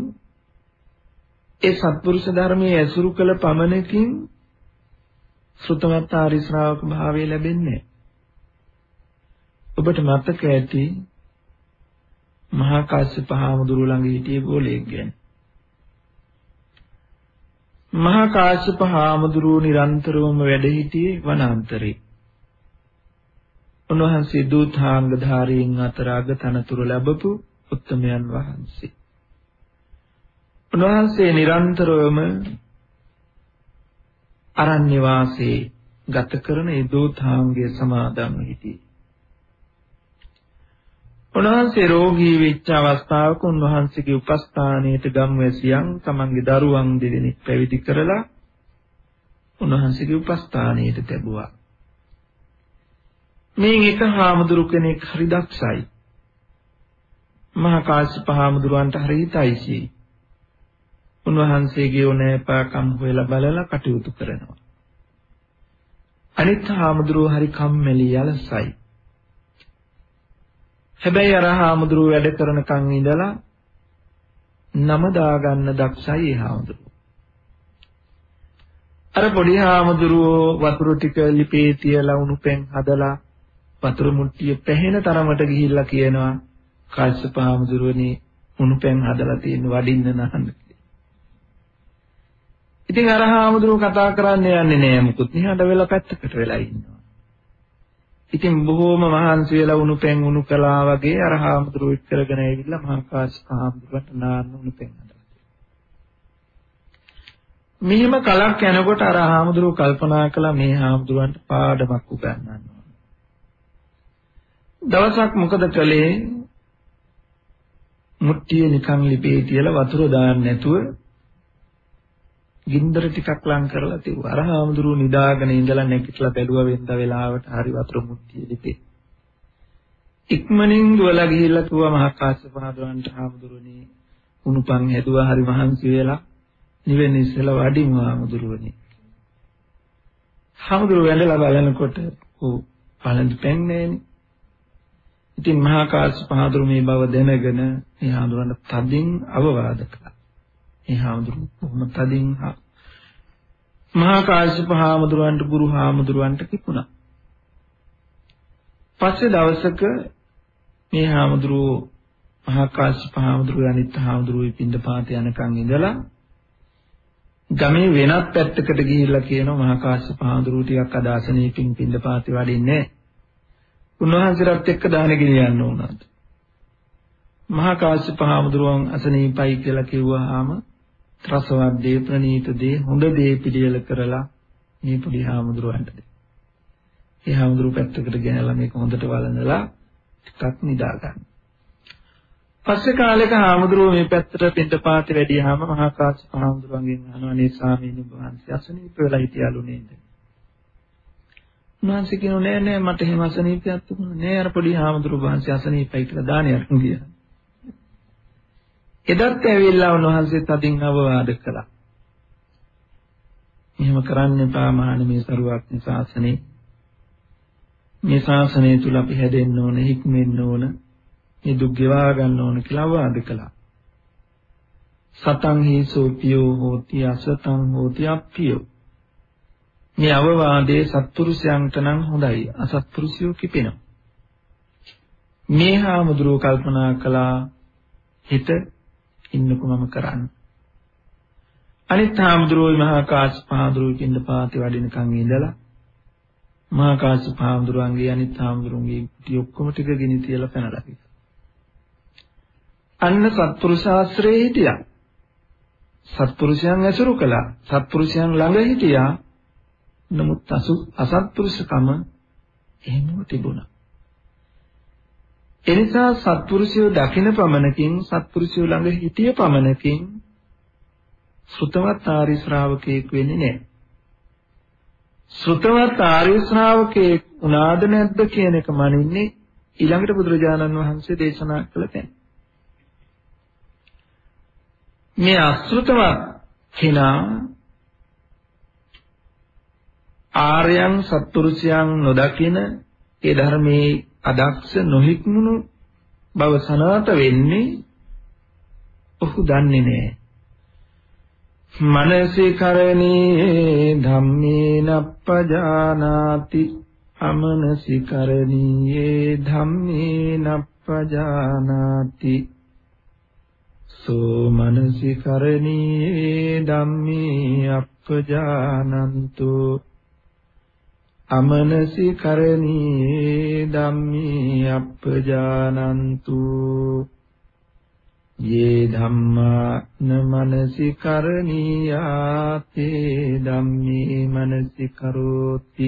ඒ සත්පුරුෂ ධර්මයේ ඇසුරු කළ පමණකින් ශ්‍රුතවත් ආරි ශ්‍රාවක භාවය ලැබෙන්නේ ඔබට මතක ඇති මහා කාශ්‍යප හාමුදුරුවෝ ළඟ හිටියේ ගෝලයෙක් ගැන. මහා කාශ්‍යප හාමුදුරුවෝ නිරන්තරවම වැඩ සිටියේ වනාන්තරේ. උන්වහන්සේ දූතාංග ධාරීන් අතර අග තනතුරු ලැබපු උත්තමයන් වහන්සේ. උන්වහන්සේ නිරන්තරවම අරණ්‍ය වාසයේ ගත කරන ඒ දූතාංගයේ සමාදන්ව සිටියේ. උන්වහන්සේ රෝගී වෙච්ච අවස්ථාවක උන්වහන්සේගේ උපස්ථානයේට ගම්වැසියන් තමන්ගේ දරුවන් දෙදෙනෙක් පැවිදි කරලා උන්වහන්සේගේ උපස්ථානයට ලැබුවා. මේ එක හාමුදුරු කෙනෙක් හරි දක්ෂයි. මහා කාශ්‍යප හාමුදුරුවන්ට හරි හිතයිසි. උන්වහන්සේගේ ඕනෑපාකම් හොයලා බලලා කටයුතු කරනවා. අනිත් හාමුදුරුවෝ හරි කම්මැලි යලසයි. හැබැයි අර හාමුදුරුව වැඩ කරනකන් ඉඳලා නම දාගන්න දක්ෂයි ඒ හාමුදුරුව. අර පොඩි හාමුදුරුවෝ වතුර ටික ලිපේ තියලා උණු පෙන් හදලා වතුර මුට්ටිය පැහෙන තරමට ගිහිල්ලා කියනවා කාශ්‍යප හාමුදුරුවනේ උණු පෙන් හදලා තියෙන වඩින්න නහන්න. ඉතින් අර හාමුදුරුව කතා කරන්න යන්නේ නෑ මුකුත් නිහඬ වෙලා පැත්තකට වෙලා ඉන්නවා. ඉතින් බොහෝම මහන්සි වෙලා උණු පෙන් උණු කළා වගේ අර හාමුදුරුවෝ එක් කරගෙන ඇවිල්ලා මහා කාශ්‍යප හාමුදුරුවන්ට නාන්න උණු පෙන් හදලා. මෙහිම කලක් යනකොට අර හාමුදුරුවෝ කල්පනා කළා මේ හාමුදුරුවන්ට පාඩමක් උගන්වන්න ඕන. දවසක් මොකද කළේ? මුට්ටිය නිකන් ලිපේ තියලා වතුර දාන්න නැතුව ගින්දර ටිකක් ලං කරලා තිබුවා. අර හාමුදුරුවෝ නිදාගෙන ඉඳලා නැගිටලා බැලුවා වෙන්ද වෙලාවට හරි වතුර මුට්ටිය ලිපේ. ඉක්මනින් දුවලා ගිහිල්ලා කිව්වා මහා කාශ්‍යප හාමුදුරන්ට හාමුදුරුවනේ උණුපන් හැදුවා හරි මහන්සි වෙලා නිවෙන්න ඉස්සෙල්ලා වඩිමු හාමුදුරුවනේ. හාමුදුරුවෝ වැඳලා බලනකොට ඕ පළඳි පෙන්නේනේ. ඉතින් මහා කාශ්‍යප හාමුදුරුවෝ මේ බව දැනගෙන මේ හාමුදුරන්ට තදින් අවවාද කළා. මේ හාමුදුරුවෝ කොහොම තදින් මහා කාශ්‍යප හාමුදුරුවන්ට ගුරු හාමුදුරුවන්ට කිපුණා. පස්සේ දවසක මේ හාමුදුරුවෝ මහා කාශ්‍යප හාමුදුරුවෝ අනිත් හාමුදුරුවෝ පින්ඳ පාත යනකන් ඉඳලා ගමේ වෙනත් පැත්තකට ගිහිල්ලා කියනවා මහා කාශ්‍යප හාමුදුරුවෝ ටිකක් අදාසනීපින් පින්ඳ පාතේ වඩින්නේ උන්වහන්සේලාත් එක්ක දාන ගෙනියන්න උනාද මහා කාශ්‍යප හාමුදුරුවන් අසනීපයි කියලා කිව්වහම රසවත් දේ ප්‍රණීත දේ හොඳ දේ පිළියෙල කරලා මේ පොඩි හාමුදුරුවන්ට දෙන්න. ඒ හාමුදුරුව පැත්තකට ගෙනලා මේක හොඳට වළඳලා ටිකක් නිදා ගන්න. පස්සේ කාලෙක හාමුදුරුව මේ පැත්තට පිටපාතේ වැඩියාම මහා කාශ්‍යප හාමුදුරුවන්ගෙන් අහනවා නේ ස්වාමීන් වහන්සේ අසනීප වෙලා හිටියලු නේද? උන්වහන්සේ කියනවා නෑ නෑ මට එහෙම අසනීපයක් තිබුණා නෑ අර පොඩි හාමුදුරුවෝ වහන්සේ අසනීපයි කියලා දානයක් ගියා. එදත් ඇවිල්ලා උන්වහන්සේත් අදින් අවවාද කළා. එහෙම කරන්න එපා මහණෙනි මේ සරුවක් ශාසනේ. මේ ශාසනය තුල අපි හැදෙන්න ඕන, හික්මෙන්න ඕන, මේ දුක් ගෙවා ගන්න ඕන කියලා අවවාද කළා. සතං හේසෝ පියෝ හෝති අසතං හෝති අප්පියෝ. මේ අවවාදයේ සත්පුරුෂයන්ට නම් හොඳයි, අසත්පුරුෂයෝ කිපෙනවා. මේ හාමුදුරුව කල්පනා කළා හිත ඉන්නකො මම කරන්න. අනිත් හාමුදුරුවෝ මහා කාශ්‍යප හාමුදුරුවෝ කින්ද පාති වඩිනකන් ඉඳලා මහා කාශ්‍යප හාමුදුරුවන්ගේ අනිත් හාමුදුරුවන්ගේ කුටි ඔක්කොම ටික ගෙනි තියලා පැනලා ගියා. අන්න සත්පුරුෂ ශාස්ත්‍රයේ හිටියා. සත්පුරුෂයන් ඇසුරු කළා. සත්පුරුෂයන් ළඟ හිටියා. නමුත් අසත්පුරුෂකම එහෙමම තිබුණා. එනිසා සත්පුරුෂයෝ දකින පමණකින් සත්පුරුෂයෝ ළඟ හිටිය පමණකින් සුතවත් ආර්ය ශ්‍රාවකයෙක් වෙන්නේ නැහැ. සුතවත් ආර්ය ශ්‍රාවකයෙක් උනාද නැද්ද කියන එක මනින්නේ ඊළඟට බුදුරජාණන් වහන්සේ දේශනා කළ තැන. මේ අසෘතවත් කෙනා ආර්යයන් සත්පුරුෂයන් නොදකින ඒ ධර්මයේ අදක්ෂ නොහික්මුණු බව සනාත වෙන්නේ ඔහු දන්නේ නැහැ. මනසිකරණී ධම්මේ නප්පජානාති අමනසිකරණීයේ ධම්මේ නප්පජානාති සෝ මනසිකරණීයේ ධම්මේ අප්පජානන්තු අමනසිකරණීයේ ධම්මේ අප්පජානන්තු යේ ධම්මා න මනසි කරණීයාතේ ධම්මේ මනසි කරෝති.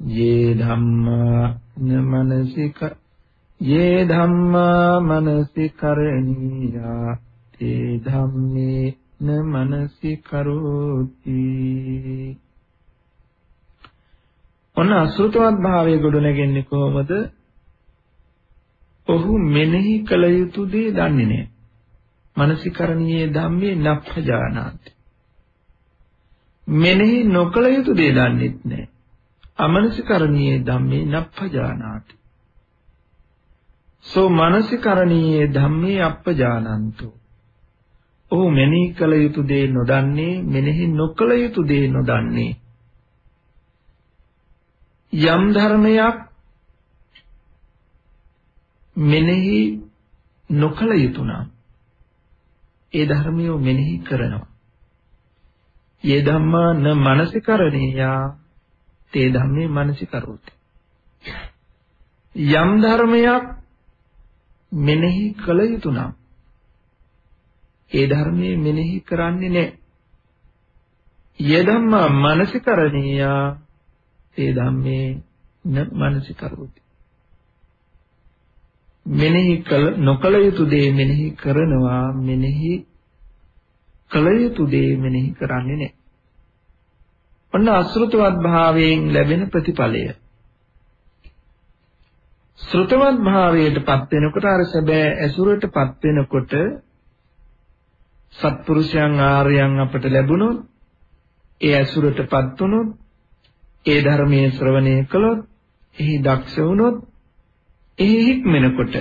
යේ ධම්මා න මනසි යේ ධම්මා මනසි කරණීයා තේ ධම්මේ න මනසි කරෝති. ඔන්න අසෘතවත් භාවයේ ගොඩනගන්නේ කොහොමද ඔහු මෙනෙහි කළ යුතු දේ දන්නේ නැහැ. මනසිකරණීය ධම්මේ නප්පජානාති. මෙනෙහි නොකළ යුතු දේ දන්නේත් නැහැ. අමනසිකරණීය ධම්මේ නප්පජානාති. සෝ මනසිකරණීය ධම්මේ අප්පජානන්තු. ඔහු මෙනෙහි කළ යුතු දේ නොදන්නේ, මෙනෙහි නොකළ යුතු දේ නොදන්නේ. යම් ධර්මයක් මෙනෙහි නොකළ යුතු නම් ඒ ධර්මියෝ මෙනෙහි කරනවා. යේ ධම්මා න මනසිකරණීයා තේ ධම්මේ මනසිකරෝති. යම් ධර්මයක් මෙනෙහි කළ යුතු නම් ඒ ධර්මයේ මෙනෙහි කරන්නේ නැහැ. යේ ධම්මා මනසිකරණීයා තේ ධම්මේ න මනසිකරෝති. මෙනෙහි කළ නොකළ යුතු දේ මෙනෙහි කරනවා මෙනෙහි කළ යුතු දේ මෙනෙහි කරන්නේ නැහැ. ඔන්න අසෘතවත් භාවයෙන් ලැබෙන ප්‍රතිඵලය. ශ්‍රුතවත් භාවයටපත් වෙනකොට අර සැබෑ ඇසුරටපත් වෙනකොට සත්පුරුෂයන් ආර්යයන් අපට ලැබුණොත් ඒ ඇසුරටපත් වුණොත් ඒ ධර්මයේ ශ්‍රවණය කළොත් එහි දක්ෂ වුණොත් එහි හික්මනකොට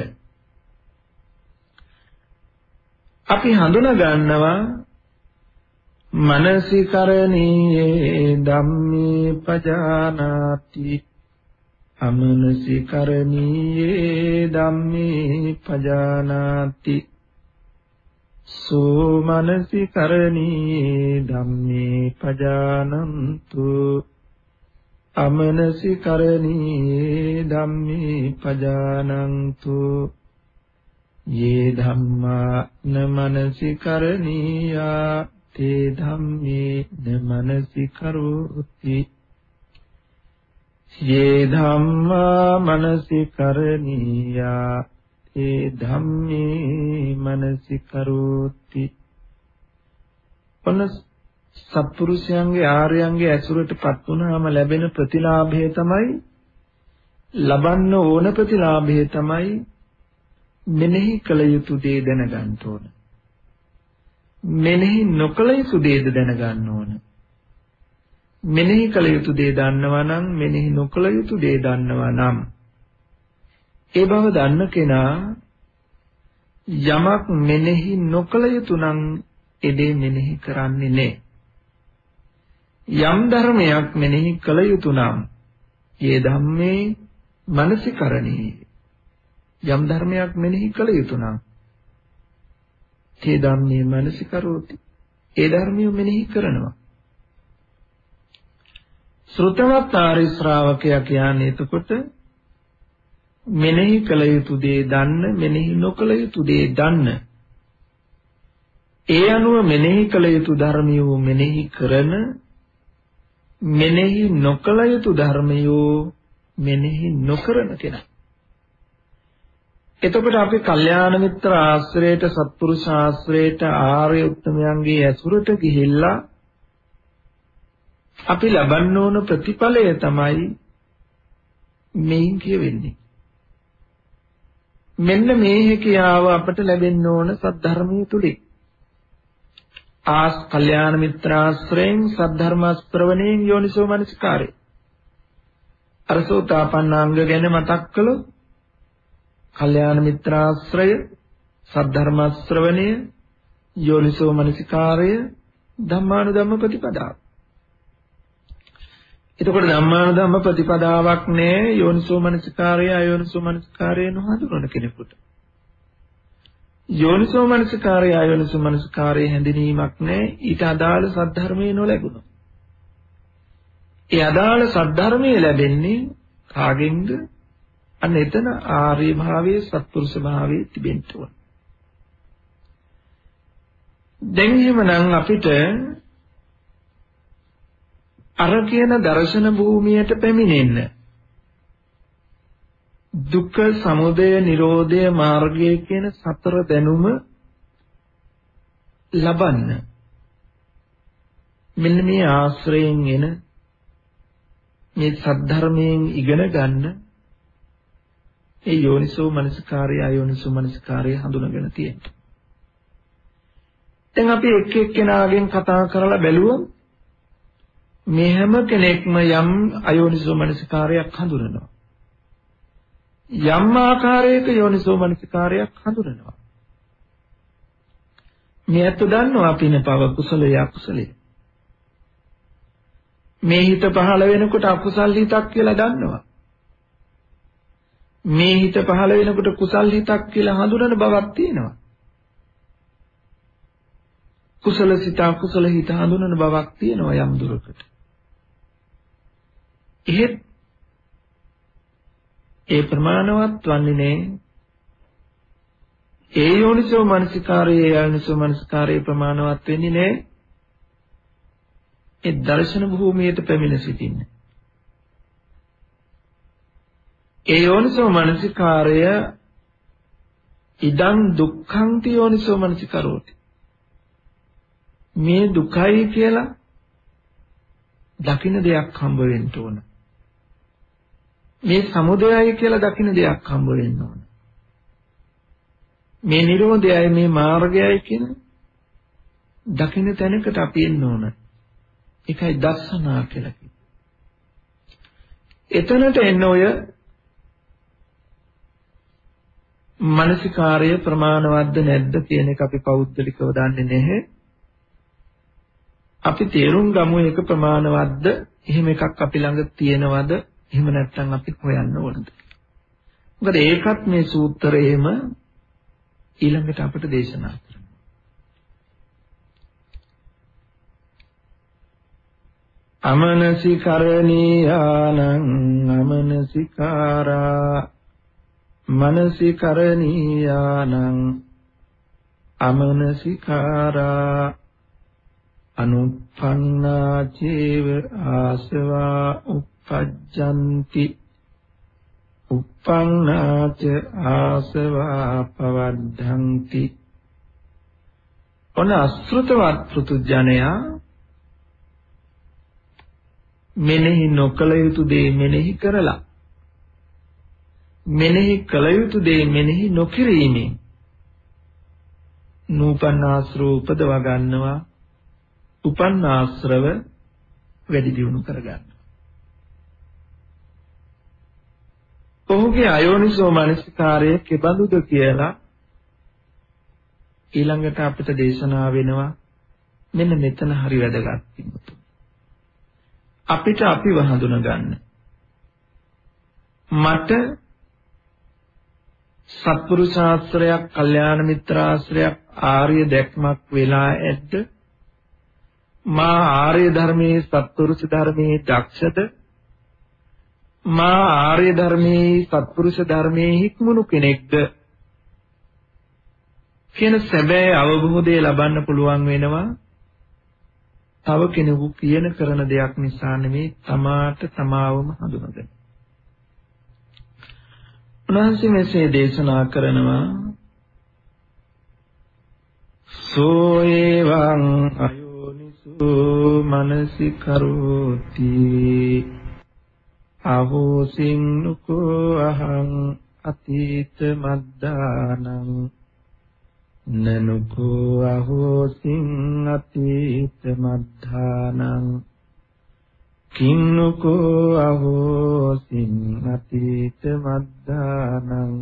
අපි හඳුනා ගන්නවා මනසිකරණීයේ ධම්මේ පජානාති. අමනසිකරණීයේ ධම්මේ පජානාති. සෝ මනසිකරණීයේ ධම්මේ පජානන්තු. අමනසිකරණී ධම්මේ පජානන්තු. යේ ධම්මා න මනසිකරණීයා තේ ධම්මේ න මනසිකරෝති යේ ධම්මා මනසිකරණීයා තේ ධම්මේ මනසිකරෝති ඔන්න සත්පුරුෂයන්ගේ ආර්යයන්ගේ ඇසුරටපත් වුණාම ලැබෙන ප්‍රතිලාභය තමයි ලබන්න ඕන ප්‍රතිලාභය තමයි මෙනෙහි කළ යුතු දේ දැනගන්න ඕන. මෙනෙහි නොකළ යුතු දේද දැනගන්න ඕන. මෙනෙහි කළ යුතු දේ දන්නවා නම් මෙනෙහි නොකළ යුතු දේ දන්නවා නම් ඒ බව දන්න කෙනා යමක් මෙනෙහි නොකළ යුතු නම් ඒ දේ මෙනෙහි කරන්නේ නැහැ. යම් ධර්මයක් මෙනෙහි කළ යුතු නම් ඒ ධම්මේ මනසිකරණී යම් ධර්මයක් මෙනෙහි කළ යුතු නම් ඒ ධම්මේ මනසිකරෝති. ඒ ධර්මිය මෙනෙහි කරනවා. ශ්‍රුතවත් ආරි ශ්‍රාවකයා කියන්නේ එතකොට මෙනෙහි කළ යුතු දේ දන්න මෙනෙහි නොකළ යුතු දේ දන්න. ඒ අනුව මෙනෙහි කළ යුතු ධර්මියෝ මෙනෙහි කරන මෙනෙහි නොකළ යුතු ධර්මයෝ මෙනෙහි නොකරන කෙනා. එතකොට අපි කල්යාණ මිත්‍ර ආශ්‍රයයට සත්පුරුෂ ආශ්‍රයයට ආර්ය උත්තමයන්ගේ ඇසුරට ගිහිල්ලා අපි ලබන්න ඕන ප්‍රතිඵලය තමයි මේන් කියවෙන්නේ. මෙන්න මේ හැකියාව අපට ලැබෙන්න ඕන සද්ධර්මයේ තුලින්. ආස් කල්යාණ මිත්‍රාශ්‍රයෙන් සද්ධර්ම ශ්‍රවණයෙන් යෝනිසෝ මනසිකාරය. අර සෝතාපන්නාංග ගැන මතක් කළොත් කල්යාණ මිත්‍රාශ්‍රය සද්ධර්ම ශ්‍රවණය යෝනිසෝ මනසිකාරය ධම්මානුධම්ම ප්‍රතිපදාව. එතකොට ධම්මානුධම්ම ප්‍රතිපදාවක් නෑ යෝනිසෝ මනසිකාරය අයෝනිසෝ මනසිකාරය නොහඳුනන කෙනෙකුට. යෝනිසෝ මනසිකාරය අයෝනිසෝ මනසිකාරය හැඳිනීමක් නෑ ඊට අදාළ සද්ධර්මයේ නොලැබුණා. ඒ අදාළ සද්ධර්මයේ ලැබෙන්නේ කාගෙන්ද? අන්න එතන ආර්ය භාවයේ සත්පුරුෂ භාවයේ තිබෙන්න ඕන. දැන් එහෙමනම් අපිට අර කියන දර්ශන භූමියට පැමිණෙන්න දුක්ඛ සමුදය නිරෝධය මාර්ගය කියන සතර දැනුම ලබන්න මෙන්න මේ ආශ්‍රයෙන් එන මේ සද්ධර්මයෙන් ඉගෙන ගන්න ඒ යෝනිසෝ මනසිකාරය අයෝනිසෝ මනසිකාරය හඳුනගෙන තියෙනවා. දැන් අපි එක් එක්කෙනාගෙන් කතා කරලා බැලුවොත් මේ හැම කෙනෙක්ම යම් අයෝනිසෝ මනසිකාරයක් හඳුනනවා. යම් ආකාරයක යෝනිසෝ මනසිකාරයක් හඳුනනවා. මේ අත දන්නවා පින පව කුසලයේ අකුසලයේ. මේ හිත පහළ වෙනකොට අකුසල් හිතක් කියලා දන්නවා. මේ හිත පහළ වෙනකොට කුසල් හිතක් කියලා හඳුනන බවක් තියෙනවා. කුසල සිත අකුසල හිත හඳුනන බවක් තියෙනවා යම් දුරකට. එහෙත් ඒ ප්‍රමාණවත් වන්නේ නැහැ. ඒ යෝනිසෝ මනසිකාරයේ යෝනිසෝ මනසිකාරයේ ප්‍රමාණවත් වෙන්නේ නැහැ. ඒ දර්ශන භූමියට පැමිණ සිටින්නේ. ඒ යෝනිසෝ මනසිකාරය ඉදං දුක්ඛං යෝනිසෝ මනසිකරෝති. මේ දුකයි කියලා දකින්න දෙයක් හම්බ වෙන්න ඕන. මේ සමුදයයි කියලා දකින්න දෙයක් හම්බ වෙන්න ඕන. මේ නිරෝධයයි මේ මාර්ගයයි කියන දකින්න තැනකට අපි එන්න ඕන. ඒකයි දර්ශනා කියලා කියන්නේ. එතනට එන්න ඔය මානසිකාර්ය ප්‍රමාණවත්ද නැද්ද කියන එක අපි පෞද්ගලිකව දන්නේ නැහැ. අපි තේරුම් ගමු ඒක ප්‍රමාණවත්ද එහෙම එකක් අපි ළඟ තියෙනවද එහෙම නැත්නම් අපි හොයන්න ඕනද? මොකද ඒකත් මේ සූත්‍රයේම ඊළඟට අපිට දේශනා කරනවා. අමනසිකරණීයානං අමනසිකාරා මනසිකරණීයානං අමනසිකාරා අනුප්පන්නා චේව ආසවා uppajjanti uppannāච ආසවා පවද්ධන්ති ඔන අසෘතවත් පෘතුජනයා මෙනෙහි නොකල යුතු දේ මෙනෙහි කරලා මෙනෙහි කල යුතු දේ මෙනෙහි නොකිරීමෙන් නූපන්නාස්රෝ උපදවා ගන්නවා උපන් ආශ්‍රව වැඩි දියුණු කරගන්න. ඔහුගේ අයෝනිසෝ මනසිකාරය කෙබඳුද කියලා ඊළඟට අපිට දේශනා වෙනවා මෙන්න මෙතන හරි වැදගත් පිටු. අපිට අපිව හඳුනා ගන්න. මට සත්පුරුෂාශ්‍රයක්, කල්යාණ මිත්‍රාශ්‍රයක්, ආර්ය දැක්මක් වෙලා ඇද්ද? මා ආර්ය ධර්මයේ සත්පුරුෂ ධර්මයේ දක්ෂද මා ආර්ය ධර්මයේ සත්පුරුෂ ධර්මයේ හික්මුණු කෙනෙක්ද? කියන සැබෑ අවබෝධය ලබන්න පුළුවන් වෙනවා. තව කෙනෙකු කියන කරන දෙයක් නිසා නෙමෙයි තමාට තමාවම හඳුනගන්න. උන්වහන්සේ මෙසේ දේශනා කරනවා. සෝ එවං අයෝ මනසි කරෝති අහෝසින් නුකෝ අහං අතීත මද්දානං නනුකෝ අහෝසින් අතීත මද්ධානං කින්නකෝ අහෝසින් අතීත මද්ධානං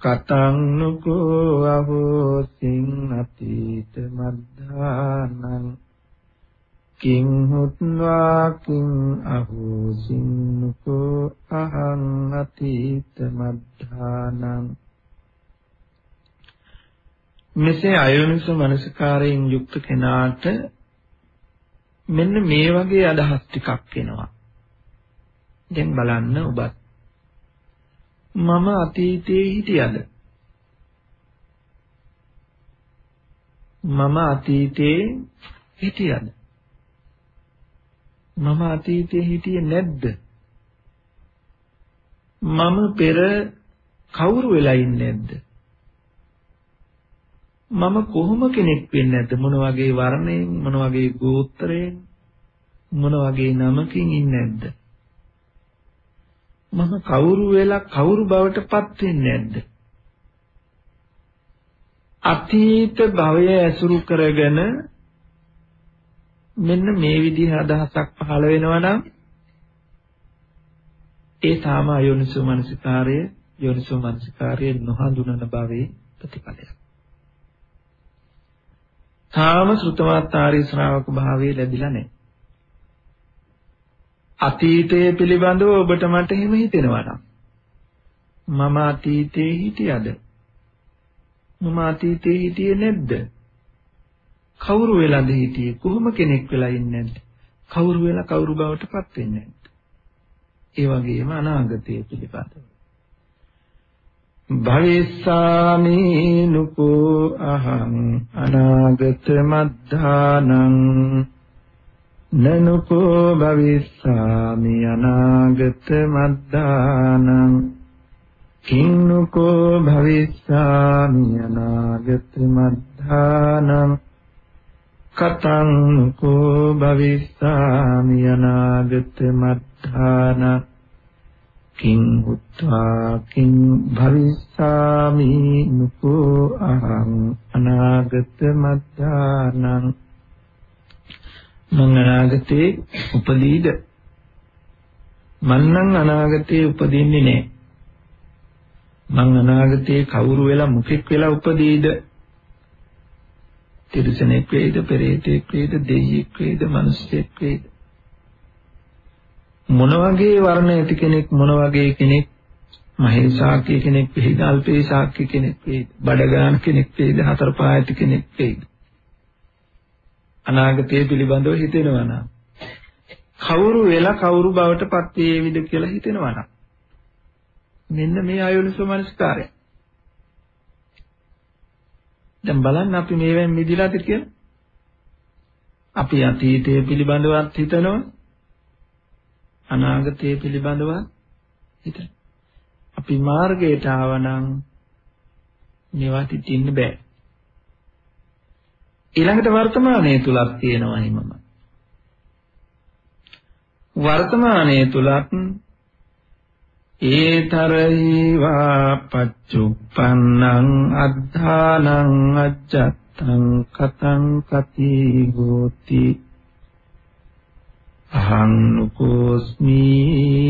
කතං නුකෝ අහෝසින් අතීත මද්ධානං කිං හුත්වා කිං අහෝසින් නුකෝ අහං අතීත මද්ධානං. මෙසේ අයෝනිස මනසකාරයෙන් යුක්ත කෙනාට මෙන්න මේ වගේ අදහස් ටිකක් එනවා. දැන් බලන්න ඔබත්. මම අතීතයේ හිටියද? මම අතීතයේ හිටියද? මම අතීතයේ හිටියේ නැද්ද? මම පෙර කවුරු වෙලා ඉන්නේ නැද්ද? මම කොහොම කෙනෙක් වෙන්නේ නැද්ද? මොන වගේ වර්ණයෙන් මොන වගේ ගෝත්‍රයෙන් මොන වගේ නමකින් ඉන්නේ නැද්ද? මම කවුරු වෙලා කවුරු බවට පත් වෙන්නේ නැද්ද? අතීත භවය ඇසුරු කරගෙන මෙන්න මේ විදිහ අදහසක් පහළ වෙනවා නම් ඒ තාම අයෝනිසෝ මනසිකාරය යෝනිසෝ මනසිකාරය නොහඳුනන භවයේ ප්‍රතිඵලයක්. තාම ශ්‍රුතවත් ආර්ය ශ්‍රාවක භාවයේ ලැබිලා නැහැ. අතීතය පිළිබඳව ඔබට මට හිම හිතෙනවා නම් මම අතීතයේ හිටියද? මම අතීතයේ හිටියේ නැද්ද? කවුරු වෙලාද හිටියේ? කොහොම කෙනෙක් වෙලා ඉන්නේ නැද්ද? කවුරු වෙලා කවුරු බවට පත් වෙන්නේ නැද්ද? ඒ වගේම අනාගතය පිළිබඳව භවිස්සාමි නුකෝ අහං අනාගත මද්ධානං නනුකෝ භවිස්සාමි අනාගත මද්ධානං කින්නුකෝ භවිස්සාමි අනාගත මද්ධානං කතං නුකෝ භවිස්සාමි අනාගත මද්ධානං කිං උත්වා කිං භවිස්සාමි නුකෝ අහං අනාගත මද්ධානං මං අනාගතේ උපදීද? මන්නම් අනාගතේ උපදින්නේ නැහැ මං අනාගතේ කවුරු වෙලා මුඛෙක් වෙලා උපදීද? තිරිසනෙක් වේද පෙරේතෙක් වේද දෙයියෙක් වේද මිනිසෙක් වේද? මොන වගේ වර්ණ ඇති කෙනෙක් මොන වගේ කෙනෙක්? මහේසාක්‍ය කෙනෙක් වේද අල්පේසාක්‍ය කෙනෙක් වේද බඩගාන කෙනෙක් වේද හතර පායති කෙනෙක් වේද? අනාගතය පිළිබඳව හිතෙනවා නම්. කවුරු වෙලා කවුරු බවට පත් වේවිද කියලා හිතෙනවා නම්. මෙන්න මේ අයෝනිසෝ මනස්කාරය. දැන් බලන්න අපි මේවෙන් මිදිලාද කියලා අපි අතීතය පිළිබඳවත් හිතනවා අනාගතය පිළිබඳව හිතන. අපි මාර්ගයට ආවනම් මේවා තිටින්න බෑ. ඊළඟට වර්තමානයේ තුලක් තියෙනවා හිමම. වර්තමානයේ තුලත් ඒතරයිවා පච්චුප්පන්නං අද්ධානං අජ්ජත්තං කතං කති හෝති අහං නුකෝස්මි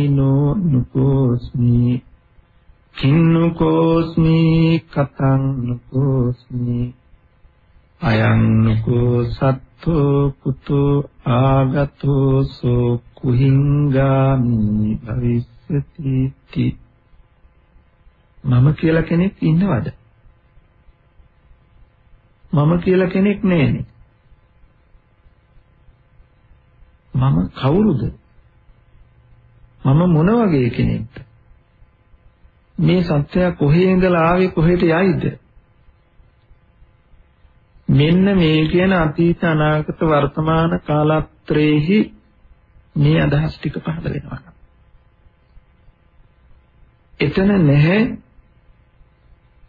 නෝ නුකෝස්මි කින්නුකෝස්මි කතං නුකෝස්මි අයං නුකෝ සත්තෝ කුතෝ ආගතෝ සෝ කුහිංගාමි භවිස්සති ති මම කියලා කෙනෙක් ඉන්නවද මම කියලා කෙනෙක් නෑනේ මම කවුරුද? මම මොන වගේ කෙනෙක්ද? මේ සත්‍යය කොහේ ඉඳලා ආවේ කොහෙට යයිද? මෙන්න මේ කියන අතීත අනාගත වර්තමාන කාලත්‍රයේහි මේ අදහස් ටික පහළ වෙනවා. එතන නැහැ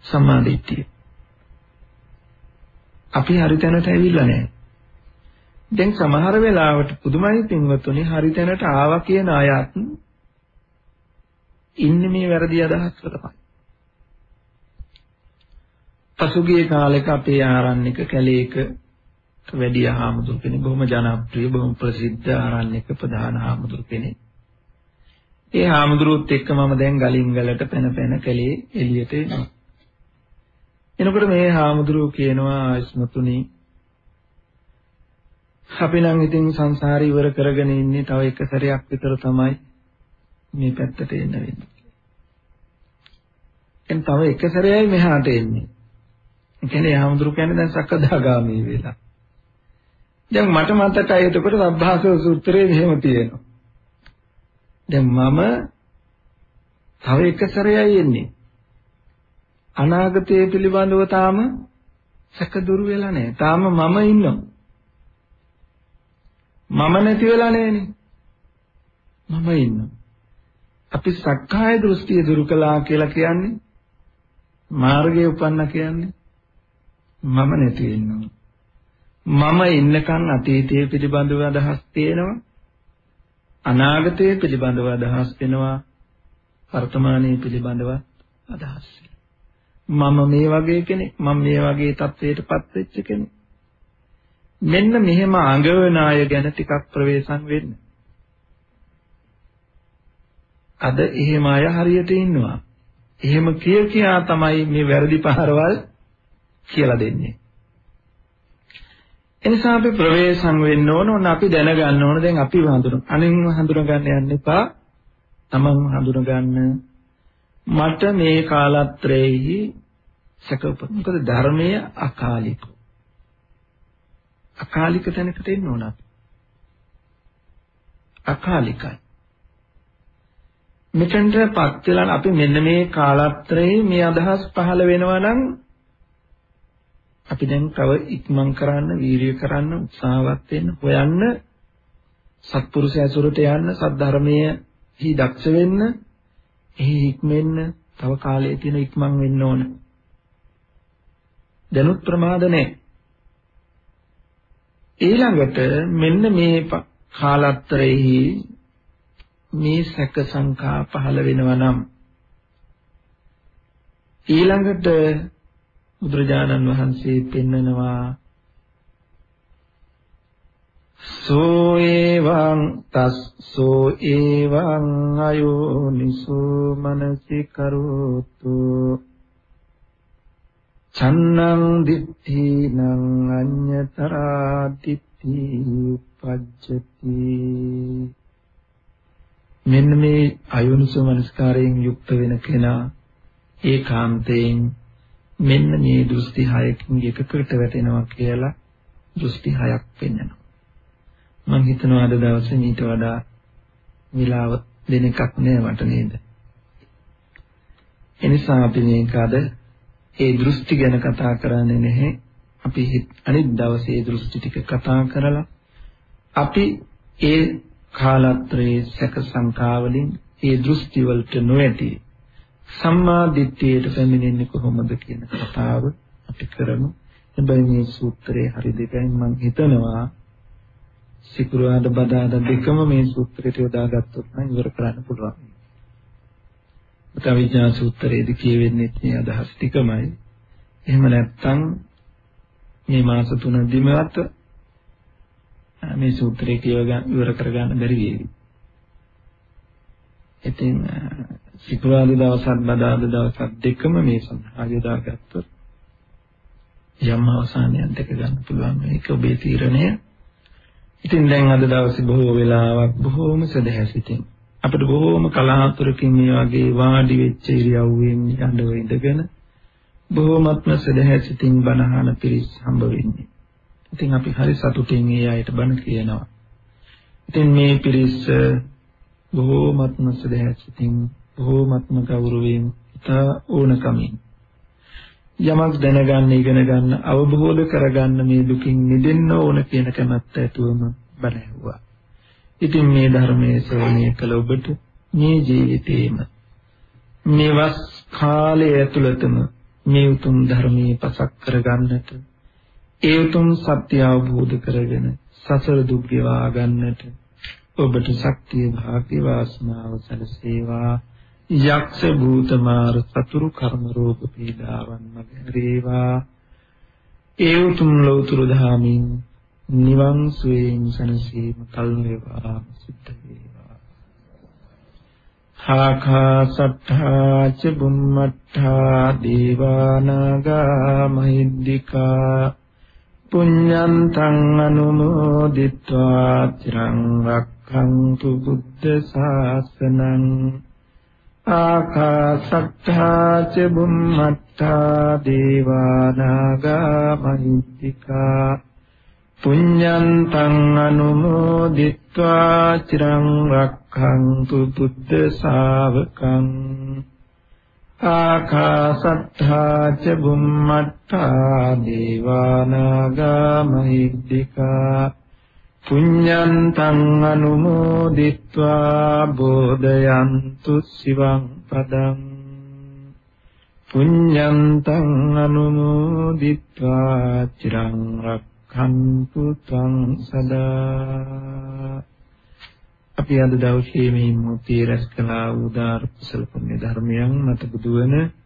සම්මාදිට්ඨිය. අපි හරි තැනට ඇවිල්ලා නැහැ. දැන් සමහර වෙලාවට පුදුමයි පින්වතුනි හරි තැනට ආවා කියන අයත් ඉන්නේ මේ වැරදි අදහස් වල තමයි. පසුගිය කාලෙක අපේ ආරණ්‍යක කැලේක වැඩි ආහමුදුර කෙනෙක් බොහොම ජනප්‍රිය බොහොම ප්‍රසිද්ධ ආරණ්‍යක ප්‍රධාන ආහමුදුර කෙනෙක්. ඒ ආහමුදුරුත් එක්ක මම දැන් ගලින් ගලට පැන පැන කැලේ එළියට එනවා. එනකොට මේ හාමුදුරුවෝ කියනවා ආයස්මතුනි අපි නම් ඉතින් සංසාරي ඉවර කරගෙන ඉන්නේ තව එක සැරයක් විතර තමයි මේ පැත්තට එන්න වෙන්නේ. එන් තව එක සැරයයි මෙහාට එන්නේ. ඒ කියන්නේ හාමුදුරුවෝ කියන්නේ දැන් සක්කදාගාමී වෙලා. දැන් මට මතකයි එතකොට සබ්භාසව සූත්‍රයේ මෙහෙම තියෙනවා. දැන් මම තව එක සැරයයි එන්නේ. අනාගතයේ පිළිබඳව තාම සැක දුරු වෙලා නැහැ. තාම මම ඉන්නවා. මම නැති වෙලා නැහනේ. මම ඉන්නවා. අපි සක්කාය දෘෂ්ටිය දුරු කළා කියලා කියන්නේ මාර්ගයේ උපන්න කියන්නේ මම නැති වෙනවා. මම ඉන්නකන් අතීතයේ පිළිබඳව අදහස් තියෙනවා. අනාගතයේ පිළිබඳව අදහස් වෙනවා. වර්තමානයේ පිළිබඳව අදහස් මම මේ වගේ කෙනෙක් මම මේ වගේ තත්වයකටපත් වෙච්ච කෙනෙක්. මෙන්න මෙහෙම අඟවන අය ගැන ටිකක් ප්‍රවේශම් වෙන්න. අද එහෙම අය හරියට ඉන්නවා. එහෙම කිය කියා තමයි මේ වැරදි පාරවල් කියලා දෙන්නේ. එනිසා අපි ප්‍රවේශම් වෙන්න ඕන. ඕන අපි දැනගන්න ඕන. දැන් අපි හඳුන අනින් හඳුන ගන්න යන්න එපා. තමන් හඳුන ගන්න මට මේ කාලත්‍රයේහි සැකපොත් මොකද ධර්මයේ අකාලික අකාලික තැනකට එන්න ඕන අපි. අකාලිකයි. මෙතෙන්ටපත් වෙලා අපි මෙන්න මේ කාලත්‍රයේ මේ අදහස් පහළ වෙනවා නම් අපි දැන් තව ඉක්මන් කරන්න වීරිය කරන්න උත්සාහවත් වෙන්න හොයන්න සත්පුරුෂය ඇසුරට යන්න සද්ධර්මයේ හි දක්ෂ වෙන්න එහි ඉක්මෙන්න තව කාලය තියෙන ඉක්මන් වෙන්න ඕන. දැනුත් ප්‍රමාද නැහැ ඊළඟට මෙන්න මේ කාලත්‍රයේහි මේ සැක සංකා පහළ වෙනවා නම් ඊළඟට බුදුරජාණන් වහන්සේ පෙන්නනවා. සෝ එවං තස්සෝ එවං අයෝනිසෝ මනසි කරෝතු. චන්නං දිට්ඨිනං අඤ්ඤතරා දිට්ඨි උපජ්ජති. මෙන්න මේ අයෝනිසෝ මනස්කාරයෙන් යුක්ත වෙන කෙනා ඒකාන්තයෙන් මෙන්න මේ දෘෂ්ටි හයකින් එකකට වැටෙනවා කියලා දෘෂ්ටි හයක් පෙන්වනවා. මම හිතනවා අද දවසේ මීට වඩා විලාව දෙන එකක් නෑ මට නේද? එනිසා අපි මේක අද ඒ දෘෂ්ටි ගැන කතා කරන්නේ නැහැ. අපි අනිත් දවසේ දෘෂ්ටි ටික කතා කරලා අපි ඒ කාලත්‍රයේ සැක සංකාවලින් ඒ දෘෂ්ටි වලට නොඇති සම්මා දිට්ඨියට පැමිණෙන්නේ කොහොමද කියන කතාව අපි කරමු. හැබැයි මේ සූත්‍රයේ හරි දෙකයි මම හිතනවා සිකුරාද බදාද දෙකම මේ සූත්‍රයට යොදාගත්තොත් නම් ඉවර කරන්න පුළුවන්. කවිඥා සූත්‍රයේදී කියවෙන්නේ මේ අදහස් ටිකමයි. එහෙම නැත්නම් මේ මාස තුන දිමවත් මේ සූත්‍රය කියව ගන්න ඉවර කරගන්න බැරි වේවි. ඉතින් සිකුරාදා දවසත් බදාදා දවසත් දෙකම මේ සඳහා යොදාගත්තොත් යම් අවසානයක් දෙක ගන්න පුළුවන් මේක ඔබේ තීරණය. ඉතින් දැන් අද දවසේ බොහෝ වෙලාවක් බොහෝම සදහැසිතින් අපිට බොහෝම කලාතුරකින් මේ වගේ වාඩි වෙච්ච ඉරියව්වෙන් යඬව ඉඳගෙන බොහෝමත්ම සදහැසිතින් බණහන පිරිස් හම්බ වෙන්නේ. ඉතින් අපි හරි සතුටින් ඒ අයට බණ කියනවා. ඉතින් මේ පිරිස් බොහෝමත්ම සදහැසිතින් බොහෝමත්ම ගෞරවයෙන් ඉතා ඕනකමින් යමක් දැනගන්න ඉගෙන ගන්න අවබෝධ කරගන්න මේ දුකින් මිදෙන්න ඕන කියන කැමැත්ත ඇතුවම බණ ඇහුවා. ඉතින් මේ ධර්මයේ ශ්‍රවණය කළ ඔබට මේ ජීවිතේම මේ වස් කාලය ඇතුළතම මේ උතුම් ධර්මයේ පසක් කරගන්නට ඒ උතුම් සත්‍ය අවබෝධ කරගෙන සසර දුක් ගෙවා ගන්නට ඔබට ශක්තිය භාග්‍ය වාසනාව සැලසේවා යක්ෂ භූත මාර සතුරු කර්ම රෝග පීඩාවන් මගහැරේවා ඒ උතුම් ලෞතුරු දහමින් නිවන් සුවයෙන් සනසීම කල්වේවා සිද්ධ වේවා. ආකාසට්ඨා ච බුම්මට්ඨා දේවානාගා මහිද්దికා පුඤ්ඤන්තං අනුමෝදිත්වා. චිරං රක්ඛන්තු බුද්ධ ශාසනං ආකාසත්තා ච බුම්මත්තා දේවානාගා මහිත්‍තිකා පුඤ්ඤන්තං අනුමෝදිත්වා චිරං රක්ඛන්තු බුද්ධ ශාවකං ආකාසත්තා ච බුම්මත්තා දේවානාගා මහිත්‍තිකා පුඤ්ඤන්තං අනුමෝදිත්වා බෝධයන්තු සිවං පදං පුඤ්ඤන්තං අනුමෝදිත්වා චිරං රක්ඛන්තු ත්වං සදා අපි අද දවසේ මේ මුත්‍ය රැස් කළා උදාර කුසල පුණ්‍ය ධර්මයන් මත බුදු වෙන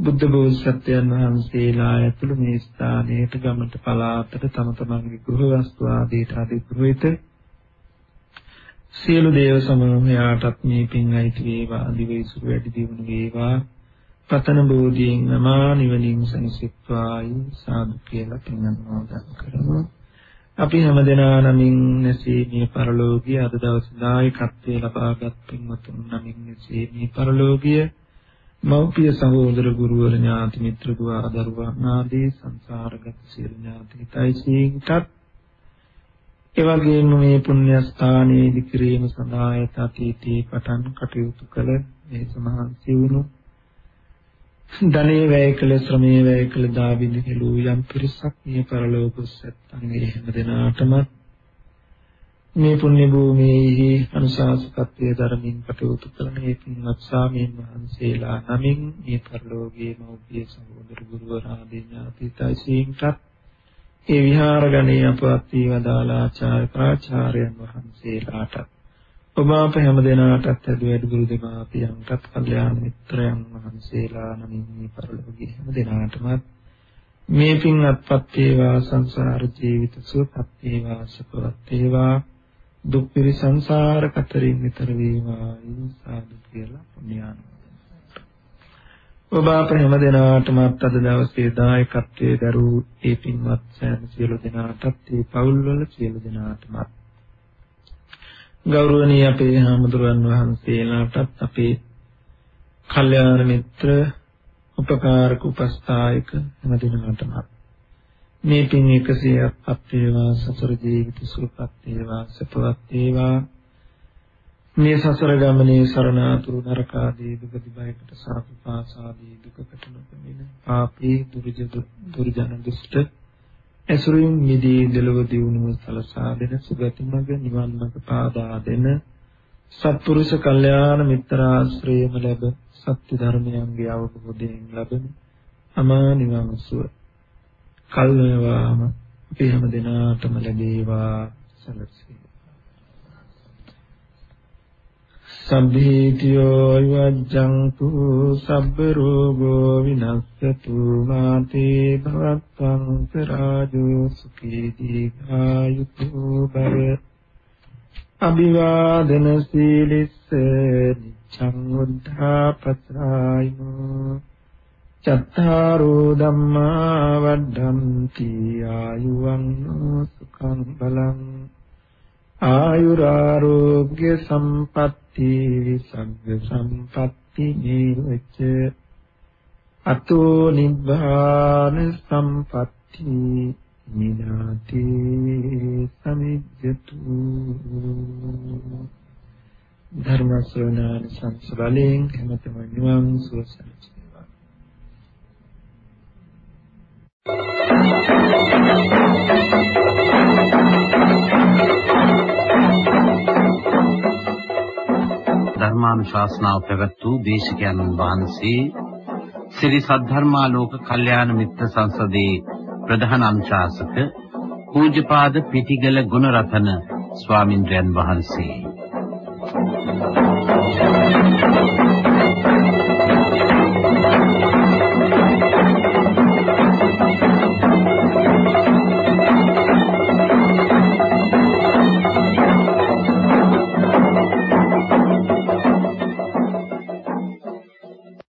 බුද්ධ බෝසත්යන් වහන්සේලා ඇතුළු මේ ස්ථානයට ගමට පලාතට තම තමන්ගේ ගෘහ වස්තු ආදීට අධිපුරවිත සියලු දේව සමූහයාටත් මේ පින් අයිති වේවා දිවිසුරු වැඩි දියුණු වේවා පතන බෝධියෙන් නමා නිවනින් සංසිත්වායි සාදු කියලා පින් අනුමෝදන් කරමු. අපි හැමදෙනා නමින් නැසී මේ පරලෝකීය අද දවසේ දායකත්වයේ ලබාගත් පින්වතුන් නමින් නැසී මේ පරලෝකීය මෞපිය සහෝදර ගුරුවර ඥාති මිත්‍ර දුවා දරුවා ආදී සංසාරගත සියලු ඥාතියිතයිසීන්ටත් එවැගේම මේ පුණ්‍ය ස්ථානයේදී කිරීම සඳහා යත අතීතේ පටන් කටයුතු කළ මේ සමහන්සි වුණු ධනේ වැය කළ ශ්‍රමයේ වැය කළ දාවිද කෙලූ යම් පිරිසක් මේ පරලෝක සත්‍යංගේ හැම දිනාටම මේ පුණ්‍ය භූමියේ අනුශාසකත්වයේ ධර්මින් කටයුතු කරන මේ පින්වත් සාමීන් වහන්සේලා නමින් මේ පරලෝකයේ මෞර්තිය සහෝදර ගුරුවර ආදී ඥාතිතයිසීන්ටත් ඒ විහාර ගණේ අපවත් වේවදාලා ආචාර්ය ප්‍රාචාර්යයන් වහන්සේලාට ඔබ අප හැම දිනාටත් ඇදුවැඩ ගුරු දෙමාපියන්ටත් කල්යාණ මිත්‍රයන් වහන්සේලා නමින් මේ පරලෝකයේ හැම දිනාටම මේ පින් අත්පත් වේවා සංසාර ජීවිත සුවපත් වේවා සපවත් වේවා. දුක් පිරි සංසාර කතරින් නිතර වේවා සාදු කියලා පුණ්‍යානුමෝදන් ඔබ අප හැම දිනාටම අද දවසේ දායකත්වයේ දරූ ඒ පින්වත් සෑම සියලු දෙනාටත් ඒ පවුල් වල සියලු දෙනාටම ගෞරවනීය අපේ හාමුදුරන් වහන්සේලාටත් අපේ කල්යාණ මිත්‍ර උපකාරක උපස්ථායක හැමදිනකටම මේ පින් 100ක් වේවා සසර ජීවිත සුවපත් වේවා සපවත් වේවා මේ සසර ගමනේ සරණාතුරු නරකාදී දුකදි බයකට සාපපාසාදී දුකකට නොපෙමින පාපී දුර්ජ දුර්ජන දුෂ්ට ඇසුරින් මිදී දෙලොව දියුණුව සලසා දෙන සුගති මඟ නිවන් මඟ පාදා දෙන සත්පුරුෂ කල්යාණ මිත්‍රාශ්‍රයම ලැබ සත්‍ය ධර්මයන්ගේ අවබෝධයෙන් ලැබෙන අමා නිවන් සුව කල්වේවාම අපි හැම දිනාටම ලැබේවා සලසී සම්භීතියෝ විවජ්ජන්තු සබ්බ රෝගෝ විනස්සතු මාතේ භවත්තං සරාජෝ සුඛී දීඝායුතු භව අභිවාදන සීලිස්ස නිච්ඡං උද්ධාපත්‍රායෝ චත්තාරෝ ධම්මා වඩ්ඩಂತಿ ආයුවං සුඛං බලං ආයුරාෝග්‍ය සම්පatti විසග්ග සම්පatti නීවච අතෝ නිබ්බාන සම්පatti මිනාති සමිජ්ජතු ධර්ම ශ්‍රවණාන සංසලයෙන් හැමතෙම නිවන් සුවසනයි ධර්මානුශාසනාව පැවැත් වූ දේශකයන්න් වහන්සේ ශ්‍රී සද්ධර්මාලෝක කල්යාණ මිත්‍ර සංසදේ ප්‍රධාන අනුශාසක පූජ්‍යපාද පිටිගල ගුණරතන ස්වාමින්ද්‍රයන් වහන්සේ Thank you.